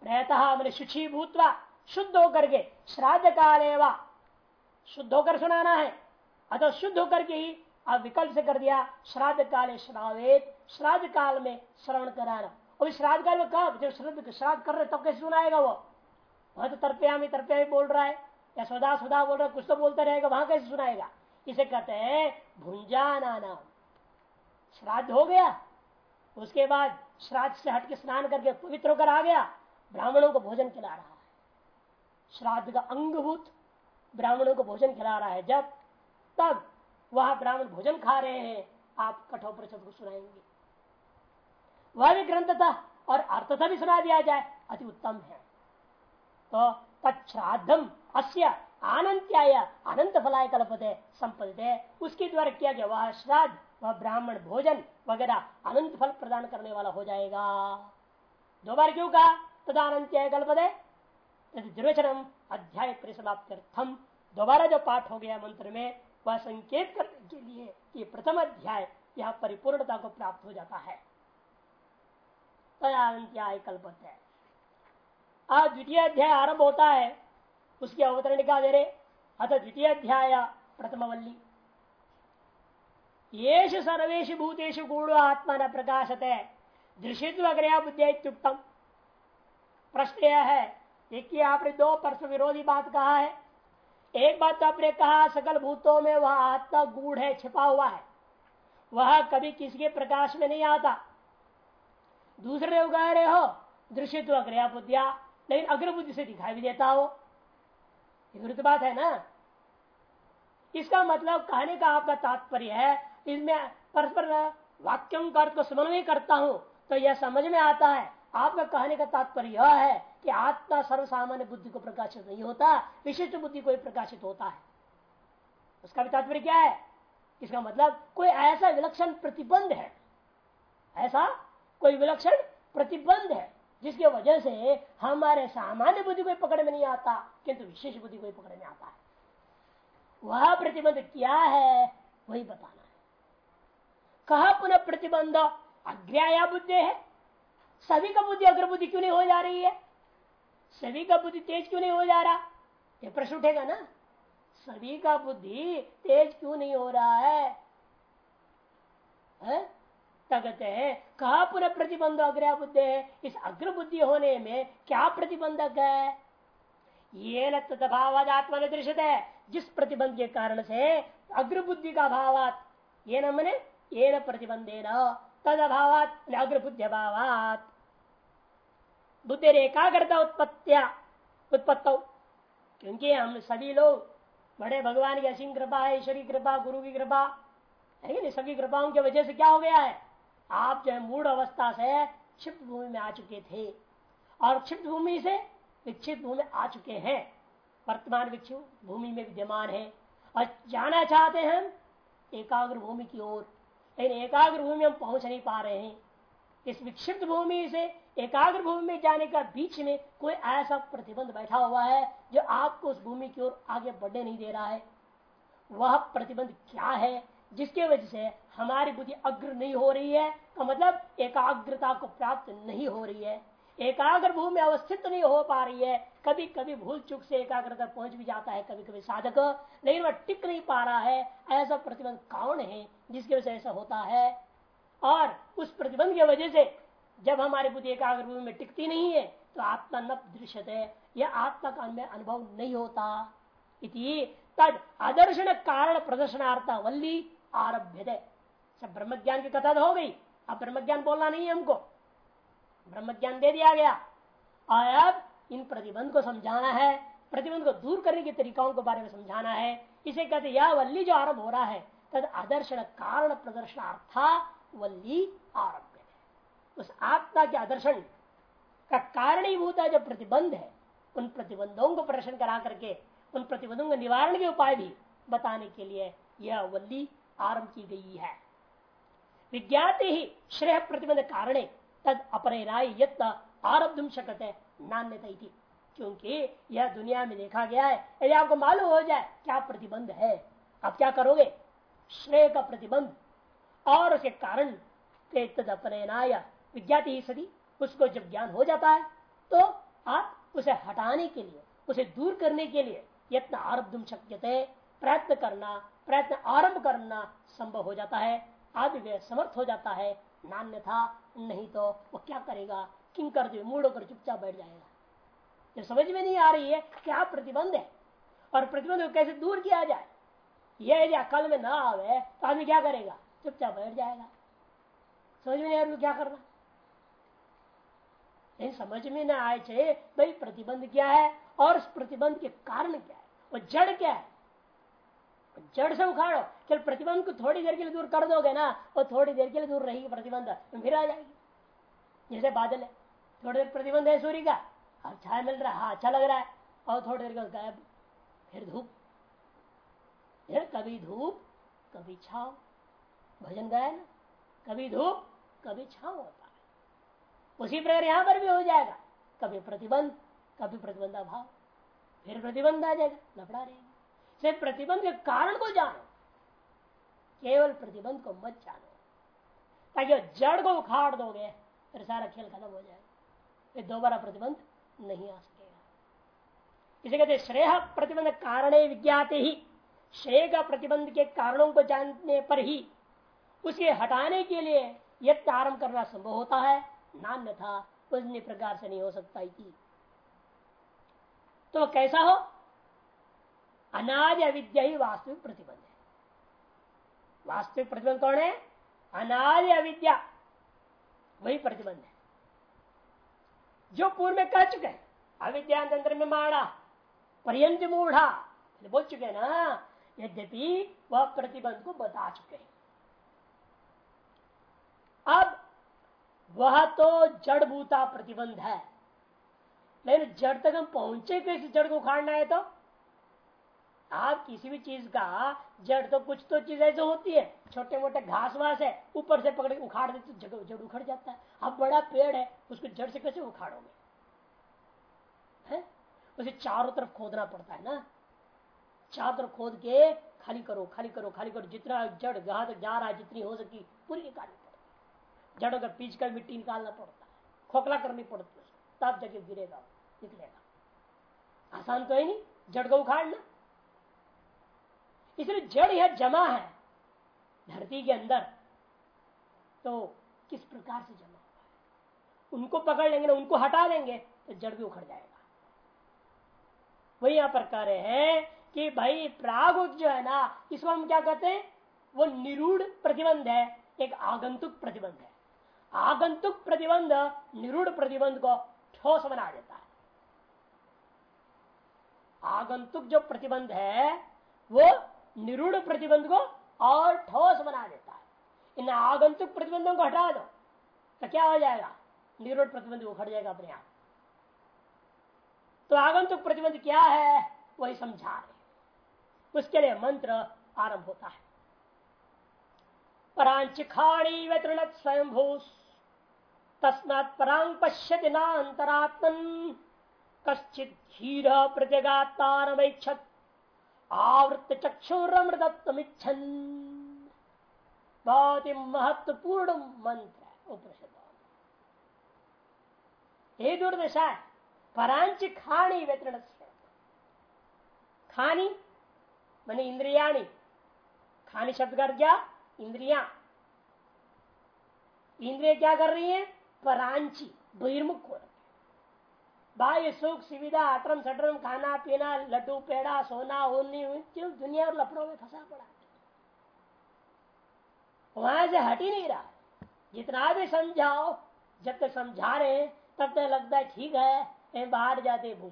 रहता मैंने शुचि भूतवा शुद्ध होकर के श्राद्ध काले वा शुद्ध होकर सुनाना है। अतः शुद्ध होकर के ही अब विकल्प से कर दिया श्राद्ध काले श्रावेद श्राद्ध काल में श्रवण कराना। और श्राद्ध काल में कब जब श्रद्ध श्राद्ध कर रहे तब तो कैसे सुनाएगा वो? वह तो तरप्यामी तरप्यामी बोल रहा है। या सदा सदा बोल रहा, कुछ तो बोलता रहेगा, वहाँ कैसे सुनाएगा? इसे कहते हैं भुंजाना नाम श्राद्ध हो गया। उसके बाद श्राद्ध से हट के स्नान करके पवित्र होकर आ गया। ब्राह्मणों को भोजन खिला रहा है। श्राद्ध का अंगभूत ब्राह्मणों को भोजन खिला रहा है। जब तब वह ब्राह्मण भोजन खा रहे हैं, आप कठोर प्रचद को सुनाएँगे। वह भी ग्रंथ था और अर्थता भी सुना दिया जाए, अति उत्तम है। तो तत्श्राद्धम अस्य आनंत्याय अनंत फलाय कल्पते संपदते उसके द्वारा किया गया वह श्राद्ध वह ब्राह्मण भोजन वगैरह अनंत फल प्रदान करने वाला हो जाएगा। दो बार क्यों कहा? तदा अनंत्याय कल्पते दुर्वचनम अध्याय परिसमाप्त्यर्थम दोबारा जो पाठ हो गया मंत्र में, वह संकेत करने के लिए कि प्रथम अध्याय यह परिपूर्णता को प्राप्त हो जाता है। तदाध्याय कल्पत। द्वितीय अध्याय आरंभ होता है। उसकी अवतरणिका दे रहे अतः द्वितीय अध्याय, प्रथमवल्ली। ये सर्वेश भूतेश गूढ़ आत्मा न प्रकाशत। है दृश्यत्व अग्रया बुद्धियुक्तम प्रश्न यह है देखिए आपने दो परस्पर विरोधी बात कहा है। एक बात तो आपने कहा, सकल भूतों में वह आत्मा गूढ़ है, छिपा हुआ है। वह कभी किसी के प्रकाश में नहीं आता। दूसरे उगा रहे हो दृश्य तो अग्रया बुद्धिया, लेकिन अग्र बुद्धि से दिखाई भी देता हो। विरुद्ध बात है ना? इसका मतलब कहने का आपका तात्पर्य है, इसमें परस्पर वाक्यों का अर्थ को समन्वय करता हूँ तो यह समझ में आता है। आपका कहने का तात्पर्य यह है कि आत्मा सर्वसामान्य बुद्धि को प्रकाशित नहीं होता, विशिष्ट बुद्धि को प्रकाशित होता है। उसका भी तात्पर्य क्या है? इसका मतलब कोई ऐसा विलक्षण प्रतिबंध है। ऐसा कोई विलक्षण प्रतिबंध है। जिसकी वजह से हमारे सामान्य बुद्धि को पकड़ में नहीं आता किंतु विशेष बुद्धि को पकड़ में आता है। वह प्रतिबंध क्या है वही बताना है। कहा पुनः प्रतिबंध? अग्रया बुद्धि है। सभी का बुद्धि अग्र बुद्धि क्यों नहीं हो जा रही है? सभी का बुद्धि तेज क्यों नहीं हो जा रहा? ये प्रश्न उठेगा ना? सभी का बुद्धि तेज क्यों नहीं हो रहा है, है? कहते हैं। कहा पुनः प्रतिबंध अग्र बुद्धि है? इस अग्र बुद्धि होने में क्या प्रतिबंधक है? ये नभावात्मा दृश्य है। जिस प्रतिबंध के कारण से अग्र बुद्धि का भावात ये न मने, ये न प्रतिबंधे न तद अभावात अग्र बुद्धि अभावात। बुद्धि एकाग्रता उत्पत्तिया, उत्पत्त। क्योंकि हम सभी लोग बड़े भगवान की असीम कृपा है, ईश्वरी कृपा, गुरु की कृपा, है सभी कृपाओं की वजह से क्या हो गया है? आप जो है मूड अवस्था से क्षिप्त भूमि में आ चुके थे। और क्षिप्त भूमि से विक्षिप्त भूमि आ चुके हैं। वर्तमान विक्षिप्त भूमि में विद्यमान है। और जाना चाहते हैं हम एकाग्र भूमि की ओर। लेकिन एकाग्र भूमि हम पहुँच नहीं पा रहे हैं। इस विक्षिप्त भूमि से एकाग्र भूमि में जाने का बीच में कोई ऐसा प्रतिबंध बैठा हुआ है जो आपको उस भूमि की ओर आगे बढ़ने नहीं दे रहा है। वह प्रतिबंध क्या है? जिसके वजह से हमारी बुद्धि अग्र नहीं हो रही है तो मतलब एकाग्रता को प्राप्त नहीं हो रही है। एकाग्र भूमि अवस्थित नहीं हो पा रही है। कभी कभी भूल चुक से एकाग्रता पहुँच भी जाता है कभी कभी साधक लेकिन वह टिक नहीं पा रहा है। ऐसा प्रतिबंध कौन है जिसकी वजह से ऐसा होता है? और उस प्रतिबंध की वजह से जब हमारी बुद्धि एकाग्र भूमि में टिकती नहीं है तो आत्मा न दृश्य है। यह आत्मा का अनुभव नहीं होता। इति तद आदर्शन कारण प्रदर्शनार्थ वल्ली। आरभ्य दे सब ब्रह्म ज्ञान की कथा तो हो गई। अब ब्रह्म ज्ञान बोलना नहीं है हमको। ब्रह्म ज्ञान दे दिया गया। और अब इन प्रतिबंध को समझाना है। प्रतिबंध को दूर करने के तरीकाओं के बारे में समझाना है। इसे कहते यह वल्ली जो आरंभ हो रहा है, तद आदर्शन कारण प्रदर्शनार्था वल्ली आरभ्य उस आत्मा के आदर्शन का कारणीभूत जो प्रतिबंध है, उन प्रतिबंधों को प्रदर्शन करा करके, उन प्रतिबंधों के निवारण के उपाय भी बताने के लिए यह वल्ली आरंभ की गई है। विज्ञाति ही श्रेय प्रतिबंध कारण तद अपरेराय यत्न आरब्धुम शकते नान्यता क्योंकि यह दुनिया में देखा गया है, यदि आपको मालूम हो जाए क्या प्रतिबंध है, आप क्या करोगे? श्रेय का प्रतिबंध। और उसके कारण तद अपरेनाय विज्ञाति ही सदी उसको जब ज्ञान हो जाता है तो आप उसे हटाने के लिए, उसे दूर करने के लिए यत्न आरब्ध शक्य प्रयत्न करना प्रयत्न आरंभ करना संभव हो जाता है। आदि वे समर्थ हो जाता है। नान्य था, नहीं तो वो क्या करेगा? किंग कर दे मूड होकर चुपचाप बैठ जाएगा। जब समझ में नहीं आ रही है क्या प्रतिबंध है? और प्रतिबंध को कैसे दूर किया जाए? यह यदि अकल में ना आवे तो आदमी क्या करेगा? चुपचाप बैठ जाएगा। समझ में नहीं आ रही क्या करना? नहीं, समझ में ना आए चाहिए भाई, प्रतिबंध क्या है? और उस प्रतिबंध के कारण क्या है? वो जड़ क्या है? जड़ से उखाड़ो। चल, प्रतिबंध को थोड़ी देर के लिए दूर कर दोगे ना, वो थोड़ी देर के लिए दूर रहेगी प्रतिबंध फिर आ जाएगी। जैसे बादल है, थोड़ी देर प्रतिबंध है सूर्य का। अब छाया मिल रहा है हाँ अच्छा लग रहा है, और थोड़ी देर का गायब। फिर धूप। फिर कभी धूप, कभी छाव। भजन गाया ना? कभी धूप, कभी छाव होता है। उसी प्रकार यहाँ पर भी हो जाएगा। कभी प्रतिबंध कभी प्रतिबंध अभाव फिर प्रतिबंध आ जाएगा, लफड़ा रहेगा। से प्रतिबंध के कारण को जानो। केवल प्रतिबंध को मत जानो। ताकि जड़ को उखाड़ दोगे, फिर सारा खेल खत्म हो जाएगा फिर दोबारा प्रतिबंध नहीं आ सकेगा। इसे कहते श्रेय प्रतिबंध कारण विज्ञाते ही। श्रेय का प्रतिबंध के कारणों को जानने पर ही उसे हटाने के लिए यत्न आरंभ करना संभव होता है। नान्य था प्रकार से नहीं हो सकता तो कैसा हो? अनाज अविद्या ही वास्तविक प्रतिबंध है। वास्तविक प्रतिबंध कौन है? अनाज अविद्या वही प्रतिबंध है। जो पूर्व में कह चुके हैं, अविद्या तंत्र में माड़ा पर्यंत मूढ़ा बोल चुके हैं ना, यद्यपि वह प्रतिबंध को बता चुके हैं। अब वह तो जड़भूता प्रतिबंध है। लेकिन जड़ तक हम पहुँचे कैसे? जड़ को उखाड़ना है तो? आप किसी भी चीज़ का जड़ तो कुछ तो चीज़ ऐसे होती है। छोटे मोटे घास वास है, ऊपर से पकड़ उखाड़ देते तो जड़ उखड़ जाता है। अब बड़ा पेड़ है, उसको जड़ से कैसे उखाड़ोगे? है? उसे चारों तरफ़ खोदना पड़ता है ना। चारों तरफ़ खोद के खाली करो खाली करो खाली करो। जितना जड़ जहाँ तक जा रहा है, जितनी हो सकी पूरी निकालनी पड़ती जड़ों का पीछ कर मिट्टी निकालना पड़ता है, खोखला करनी पड़ती है तब जगह गिरेगा, निकलेगा। आसान तो है नहीं, जड़ को उखाड़ना। इसलिए जड़ यह जमा है, धरती के अंदर तो किस प्रकार से जमा हुआ है? उनको पकड़ लेंगे ना, उनको हटा लेंगे तो जड़ भी उखड़ जाएगा। वही यहाँ पर कह रहे हैं कि भाई प्राग जो है ना, इसको हम क्या कहते हैं? वो निरूढ़ प्रतिबंध है, एक आगंतुक प्रतिबंध है। आगंतुक प्रतिबंध निरूढ़ प्रतिबंध को ठोस बना देता है। आगंतुक जो प्रतिबंध है, वो निरूढ़ प्रतिबंध को और ठोस बना देता है। इन आगंतुक प्रतिबंधों को हटा दो तो क्या हो जाएगा? निरूढ़ प्रतिबंध उखड़ जाएगा अपने आप। तो आगंतुक प्रतिबंध क्या है? वही समझा रहे उसके लिए मंत्र आरंभ होता है। परांचिखाणी व्यतृण स्वयं भूस तस्मात् परांग पश्यति नातरात्मन कश्चित हीर प्रत्यगात्तारमैक्षत आवृत चक्षुरमृतत्वमिच्छन बहुत ही महत्वपूर्ण मंत्र है उपनिषद ये दुर्दशा है परांच खाणी व्यतरण खानी मैंने इंद्रियाणी खानी शब्द कर क्या इंद्रिया इंद्रिया क्या कर रही है? परांची बहिर्मुख हो रही बाह्य सुख सुविधा अटरम सटरम, खाना पीना, लड्डू, पेड़ा, सोना, ऊनी दुनिया और लपड़ों में फंसा पड़ा। वहाँ से हट ही नहीं रहा। जितना भी समझाओ, जब तक समझा रहे तब तक लगता है ठीक है बाहर जाते भूल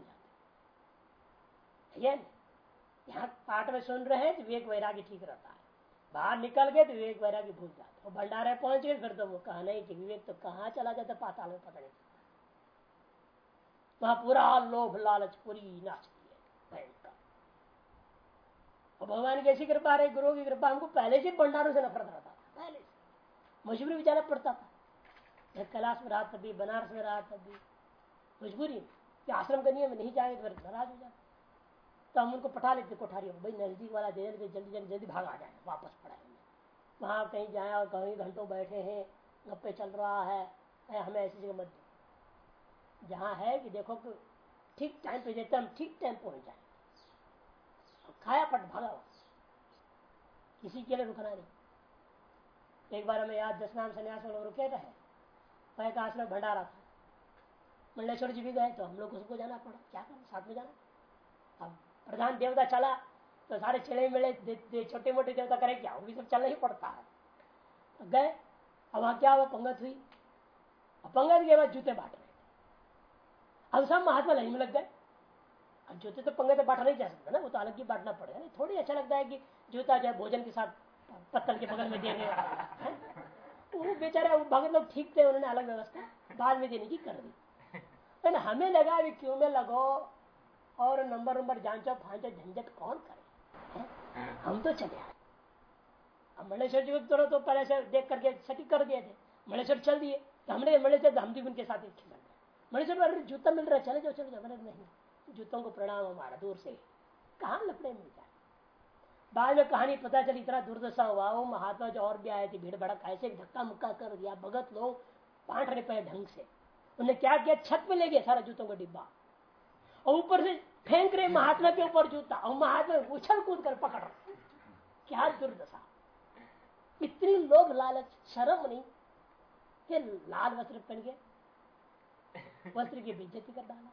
जाते यहाँ पाठ में सुन रहे हैं तो विवेक वैराग्य ठीक रहता है। बाहर निकल गए तो विवेक वैराग्य भूल जाते भंडारे पहुँच गए, फिर तो वो कहना ही कि विवेक तो कहाँ चला जाता पाताल में पता वहाँ पूरा लोभ लालच, पूरी नाचती है और भगवान की ऐसी कृपा रही गुरु की कृपा, हमको पहले से भंडारों से नफरत रहता था, पहले से। मजबूरी में जाना पड़ता था। कैलाश में रहा तभी बनारस में रहा तभी मजबूरी आश्रम का नियम नहीं जाएँगे तो नाराज़ हो जाए तो हम उनको पठा लेते कोठारियों भाई नज़दीक वाला दे जल्दी जल्दी जल्दी भाग आ जाए, वापस पढ़ाए वहाँ कहीं जाए और कहीं घंटों बैठे हैं, गप्पे चल रहा है हमें ऐसी जगह मत जहाँ है कि देखो कि ठीक टाइम पे देते हम ठीक टाइम पहुँच जाए। खाया पट भागा। किसी के लिए रुकना नहीं। एक बार हमें याद, दस नाम संन्यास लोग रुके रहे वह का आश्रम भंडारा था। मंडलेश्वर जी भी गए तो हम लोग उसको जाना पड़ा। क्या करें? साथ में जाना। अब प्रधान देवता चला तो सारे चिड़े मिले छोटे मोटे देवता करे क्या? वो भी सब चलना ही पड़ता है। तो गए। अब वहाँ क्या हुआ? पंगत हुई। पंगत के बाद जूते बांट। अब सब महात्मा लाइन में लग गए। अब जूते तो पंगत बांटा नहीं जा सकता ना, वो तो अलग ही बांटना पड़ेगा थोड़ी अच्छा लगता है कि जूता जो भोजन के साथ पत्थर के बगल में देने वो बेचारे भगत लोग ठीक थे, उन्होंने अलग व्यवस्था बाद में देने की कर दी। हमें लगा अभी क्यों में लगो और नंबर नंबर जांचो, फांचो, झंझट कौन करे हम तो चले आए। मलेश्वर जी को तो पहले से देख करके सटी कर दिए थे। मलेश्वर चल दिए। तो हमने मलेश्वर हम उनके साथ खेल मलेश्वर अरे जूता मिल रहा है, चले जाओ चले जाओ। नहीं, जूतों को प्रणाम हमारा, दूर से। कहा लपड़े मिल जाए बाद में कहानी पता चली, इतना दुर्दशा हुआ। वो महात्मा जो और भी आए थे, भीड़ भड़क, ऐसे धक्का मुक्का कर दिया। भगत लोग बांट रहे पे ढंग से। उन्हें क्या किया? छत पे ले गया सारा जूतों का डिब्बा। और ऊपर से फेंक रहे महात्मा के ऊपर जूता। और महात्मा उछल कूद कर पकड़। रहे क्या दुर्दशा। इतनी लोग लालच, शर्म नहीं कि लाल वस्त्र पहन के वस्त्र की बेजती कर डाला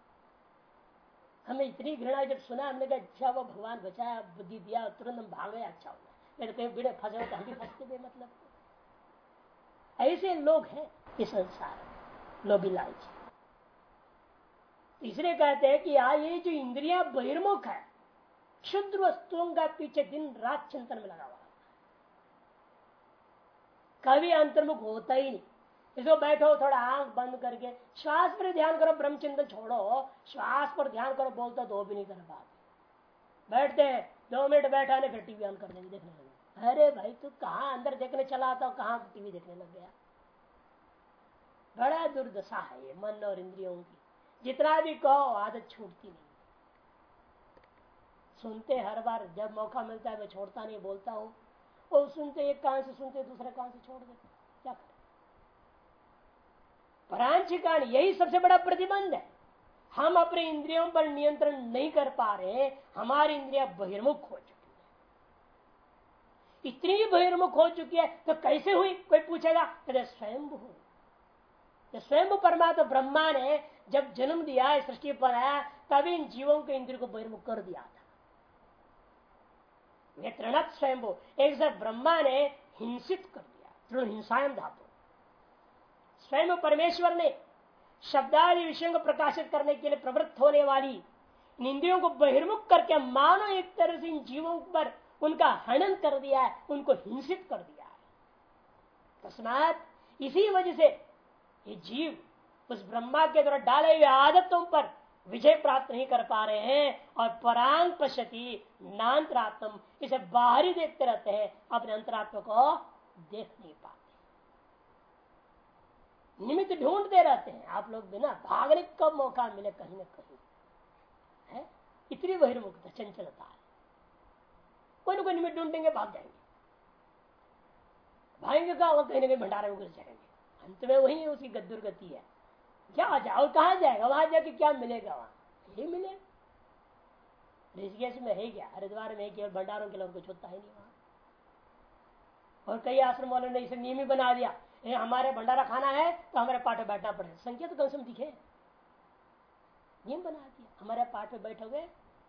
हमें इतनी घृणा जब सुना, हमने कहा अच्छा वो भगवान बचाया बुद्धि दिया, तुरंत हम भाग गए अच्छा होगा मेरे कहीं बिड़े फंसे तो हम भी फंसते गए मतलब। ऐसे लोग हैं इस संसार लोभी लालची। तीसरे कहते हैं कि यहाँ ये जो इंद्रिया बहिर्मुख है, क्षुद्र वस्तुओं का पीछे दिन रात चिंतन में लगा हुआ कभी अंतर्मुख होता ही नहीं। इसको बैठो, थोड़ा आँख बंद करके। श्वास पर ध्यान करो ब्रह्म चिंतन छोड़ो। श्वास पर ध्यान करो, बोलता तो भी नहीं कर पाते बैठते हैं, दो मिनट बैठा ने फिर टीवी ऑन कर देंगे, देखने लगे। अरे भाई, तू कहा अंदर देखने चला था कहा टीवी देखने लग गया? बड़ा दुर्दशा है ये, मन और इंद्रियों की। जितना भी कहो, आदत छूटती नहीं। सुनते हर बार, जब मौका मिलता है, मैं छोड़ता नहीं, बोलता हूँ। और सुनते, एक कान से सुनते, दूसरे कान से छोड़ देते परांशिकान यही सबसे बड़ा प्रतिबंध है। हम अपने इंद्रियों पर नियंत्रण नहीं कर पा रहे, हमारी इंद्रिया बहिर्मुख हो चुकी है। इतनी बहिर्मुख हो चुकी है तो कैसे हुई? कोई पूछेगा अरे स्वयं हुई। स्वयं परमात्मा ब्रह्मा ने जब जन्म दिया, सृष्टि पर आया, तभी इन जीवों के इंद्रिय को बहिर्मुख कर दिया था। तृणत स्वयं एक ब्रह्मा ने हिंसित कर दिया तृण हिंसायम धातु। स्वयं परमेश्वर ने शब्दादि विषयों को प्रकाशित करने के लिए प्रवृत्त होने वाली इंद्रियों को बहिर्मुख करके मानो एक तरह से इन जीवों पर उनका हनन कर दिया है, उनको हिंसित कर दिया है। तस्मात इसी वजह से ये जीव उस ब्रह्मा के द्वारा डाले हुए आदतों पर विजय प्राप्त नहीं कर पा रहे हैं और परांग पश्यति नान्तरात्म इसे बाहरी देखते रहते हैं, अपने अंतरात्मा को देख नहीं पाते। निमित्त ढूंढते रहते हैं। आप लोग बिना भागने का मौका मिले कहीं ना कहीं। है? इतनी बहिर्मुखता चंचलता है। कोई ना कोई निमित्त ढूंढेंगे, भाग जाएँगे। भागेंगे कहा? वो कहीं ना कहीं भंडारे में घुस जाएँगे। अंत में वही उसकी गद्दुर गति है। क्या जाए और कहा जाएगा? वहाँ जाके क्या मिलेगा वहाँ? यही मिले। ऋषिकेश में है क्या? हरिद्वार में केवल भंडारों के लोग कुछ होता है नहीं वहाँ। और कई आश्रम वालों ने इसे नियम ही बना दिया। ए, हमारे भंडारा खाना है तो हमारे पाठ में बैठना पड़ेगा संख्या तो कम से कम दिखे? नियम बना दिया। हमारे पाठ में बैठोगे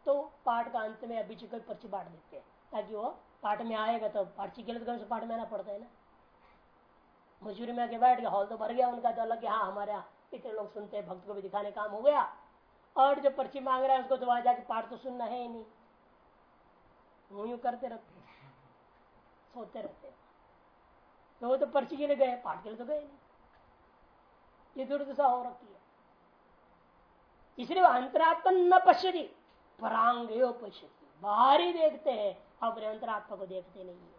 तो पाठ का अंत में अभी कोई पर्ची बांट देते हैं ताकि वो पाठ में आएगा तो पर्ची के लिए तो कम से पाठ में आना पड़ता है ना? मजूरी में आके बैठ गया हॉल तो भर गया उनका तो अलग हाँ हमारे इतने लोग सुनते हैं भक्त को भी दिखाने काम हो गया। और जो पर्ची मांग रहा है उसको तो वहाँ जाके पाठ तो सुनना है ही नहीं। यूँ करते रहते सोते रहते तो वो तो पर्ची के लिए गए, पाठ के लिए तो गए नहीं। ये दुर्दशा हो रखी है। इसलिए वह अंतरात्मा न पश्यति, परांग पश्यति। बाहर ही देखते हैं, अपने अंतरात्मा को देखते नहीं है।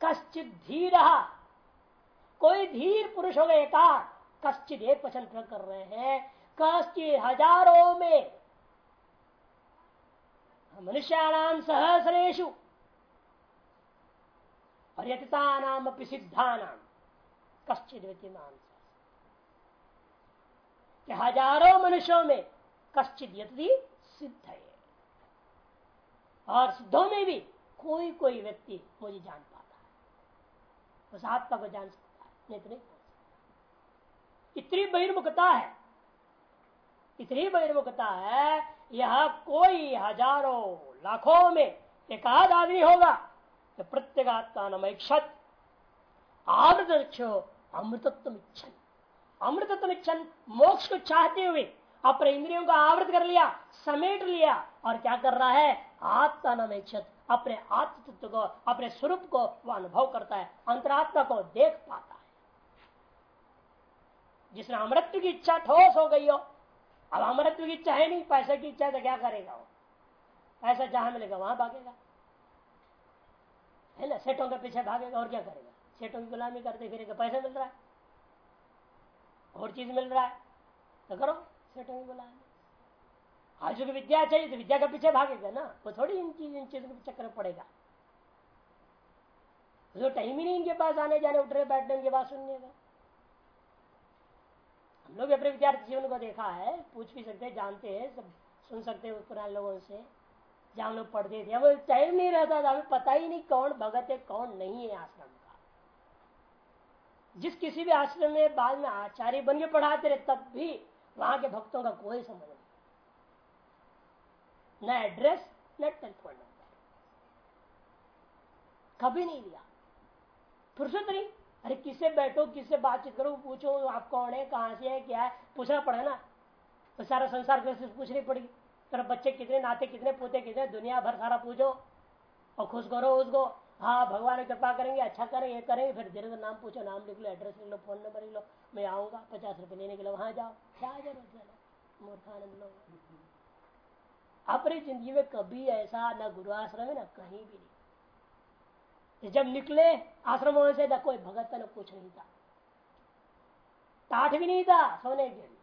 कश्चित धीर, कोई धीर पुरुष होगा एकाध, कश्चित एक वचन कर रहे हैं, कश्चित हज़ारों में मनुष्याणाम सहस्रेशु और यतिता नाम सिद्धा नाम कश्चित व्यक्तिमान कि हज़ारों मनुष्यों में कश्चित यति सिद्ध है। और सिद्धों में भी कोई कोई व्यक्ति मुझे जान पाता है। उस आत्मा को जान सकता है, नहीं तो नहीं इतनी बहिर्मुखता है। इतनी बहिर्मुखता है, यह कोई हज़ारों, लाखों में एक आदमी होगा। तो प्रत्येक आत्मा नम इच्छत अमृत अमृतत्व इच्छन अमृतत्व इच्छन मोक्ष को चाहते हुए अपने इंद्रियों को आवृत कर लिया, समेट लिया, और क्या कर रहा है? आत्मा नम इच्छत अपने आत्मतत्व को, अपने स्वरूप को वह अनुभव करता है, अंतरात्मा को देख पाता है। जिसने अमृत्व की इच्छा ठोस हो गई हो, अब अमृत्व की इच्छा है नहीं, पैसे की इच्छा है तो क्या करेगा वो? पैसा जहाँ मिलेगा, वहाँ भागेगा। है ना सेठों के पीछे भागेगा और क्या करेगा सेठों की गुलामी करते फिर पैसा मिल रहा है और चीज़ मिल रहा है तो करो सेठों की गुलामी आज जो विद्या चाहिए तो विद्या के पीछे भागेगा ना वो थोड़ी इन चीज़ इन चीज़ों के चक्कर पड़ेगा जो टाइम ही नहीं इनके पास आने जाने उठने बैठने इनके पास सुनने का हम लोग अपने विद्यार्थी जीवन को देखा है पूछ भी सकते जानते हैं सब सुन सकते हैं पुराने लोगों से जहाँ लोग पढ़ते थे। अब टाइम नहीं रहता था हमें पता ही नहीं कौन भगत है, कौन नहीं है आश्रम का। जिस किसी भी आश्रम में बाद में आचार्य बन के पढ़ाते रहे, तब भी वहाँ के भक्तों का कोई संबंध नहीं। न एड्रेस न टेलीफोन नंबर कभी नहीं लिया फुर्सत नहीं। अरे किससे बैठो, किससे बातचीत करो, पूछो, आप कौन है, कहाँ से है, क्या है? पूछना पड़े ना। तो सारा संसार कैसे पूछनी पड़ेगी तेरे बच्चे कितने, नाते कितने, पोते कितने, दुनिया भर सारा पूछो और खुश करो उसको। हाँ भगवान कृपा करेंगे अच्छा करेंगे ये करेंगे फिर धीरे धीरे नाम पूछो, नाम लिख लो एड्रेस लिख लो फ़ोन नंबर लिख लो, मैं आऊँगा, पचास रुपए लेने के लिए, वहाँ जाओ। क्या ज़रूरत मूर्खानंद लोग। अपनी ज़िंदगी में कभी ऐसा न गुरुआश्रम है, ना कहीं भी नहीं। जब निकले, आश्रमों से ना कोई भगत, न कुछ नहीं था। टाठ भी नहीं था, सोने के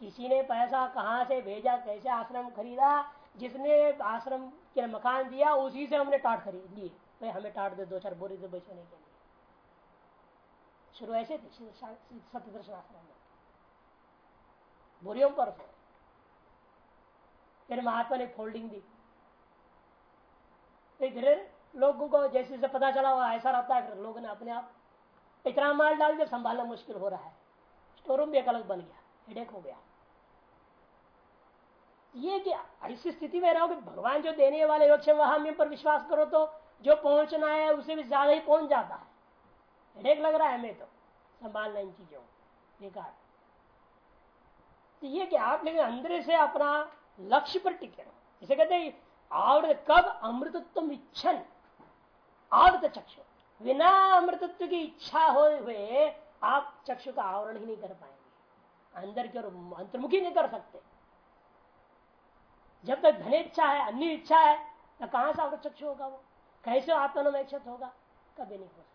किसी ने पैसा कहाँ से भेजा, कैसे आश्रम खरीदा, जिसने आश्रम के मकान दिया, उसी से हमने टाट खरीद लिए। भाई, हमें टाट दे दो, चार बोरी दो बचने के लिए। शुरू ऐसे थे सत्य दर्शन आश्रम में बोरियों पर फिर महात्मा ने फोल्डिंग दी। धीरे लोगों को जैसे जैसे पता चला हुआ ऐसा रहता है, फिर लोगों ने अपने आप इतना माल डाल दिया, संभालना मुश्किल हो रहा है। स्टोर रूम भी एक अलग बन गया। हेडेक हो गया। ये कि ऐसी स्थिति में रहोगे, भगवान जो देने वाले योग वहाँ पर विश्वास करो तो जो पहुँचना है, उसे भी ज़्यादा ही पहुँच जाता है? हेडेक लग रहा है हमें तो। संभालना इन चीज़ों बेकार तो ये कि आप लेकिन अंदर से अपना लक्ष्य पर टिके रहो। इसे कहते हैं आवृत कब अमृतत्व इच्छन। आवृत चक्षु। बिना अमृतत्व की इच्छा हो हुए आप चक्षु का आवरण ही नहीं कर पाएँगे। अंदर की ओर अंतर्मुखी नहीं कर सकते। जब तक धन इच्छा है, अन्य इच्छा है तो कहाँ से आवृत होगा वो? कैसे आत्मनोक्षत होगा? कभी नहीं हो सकता।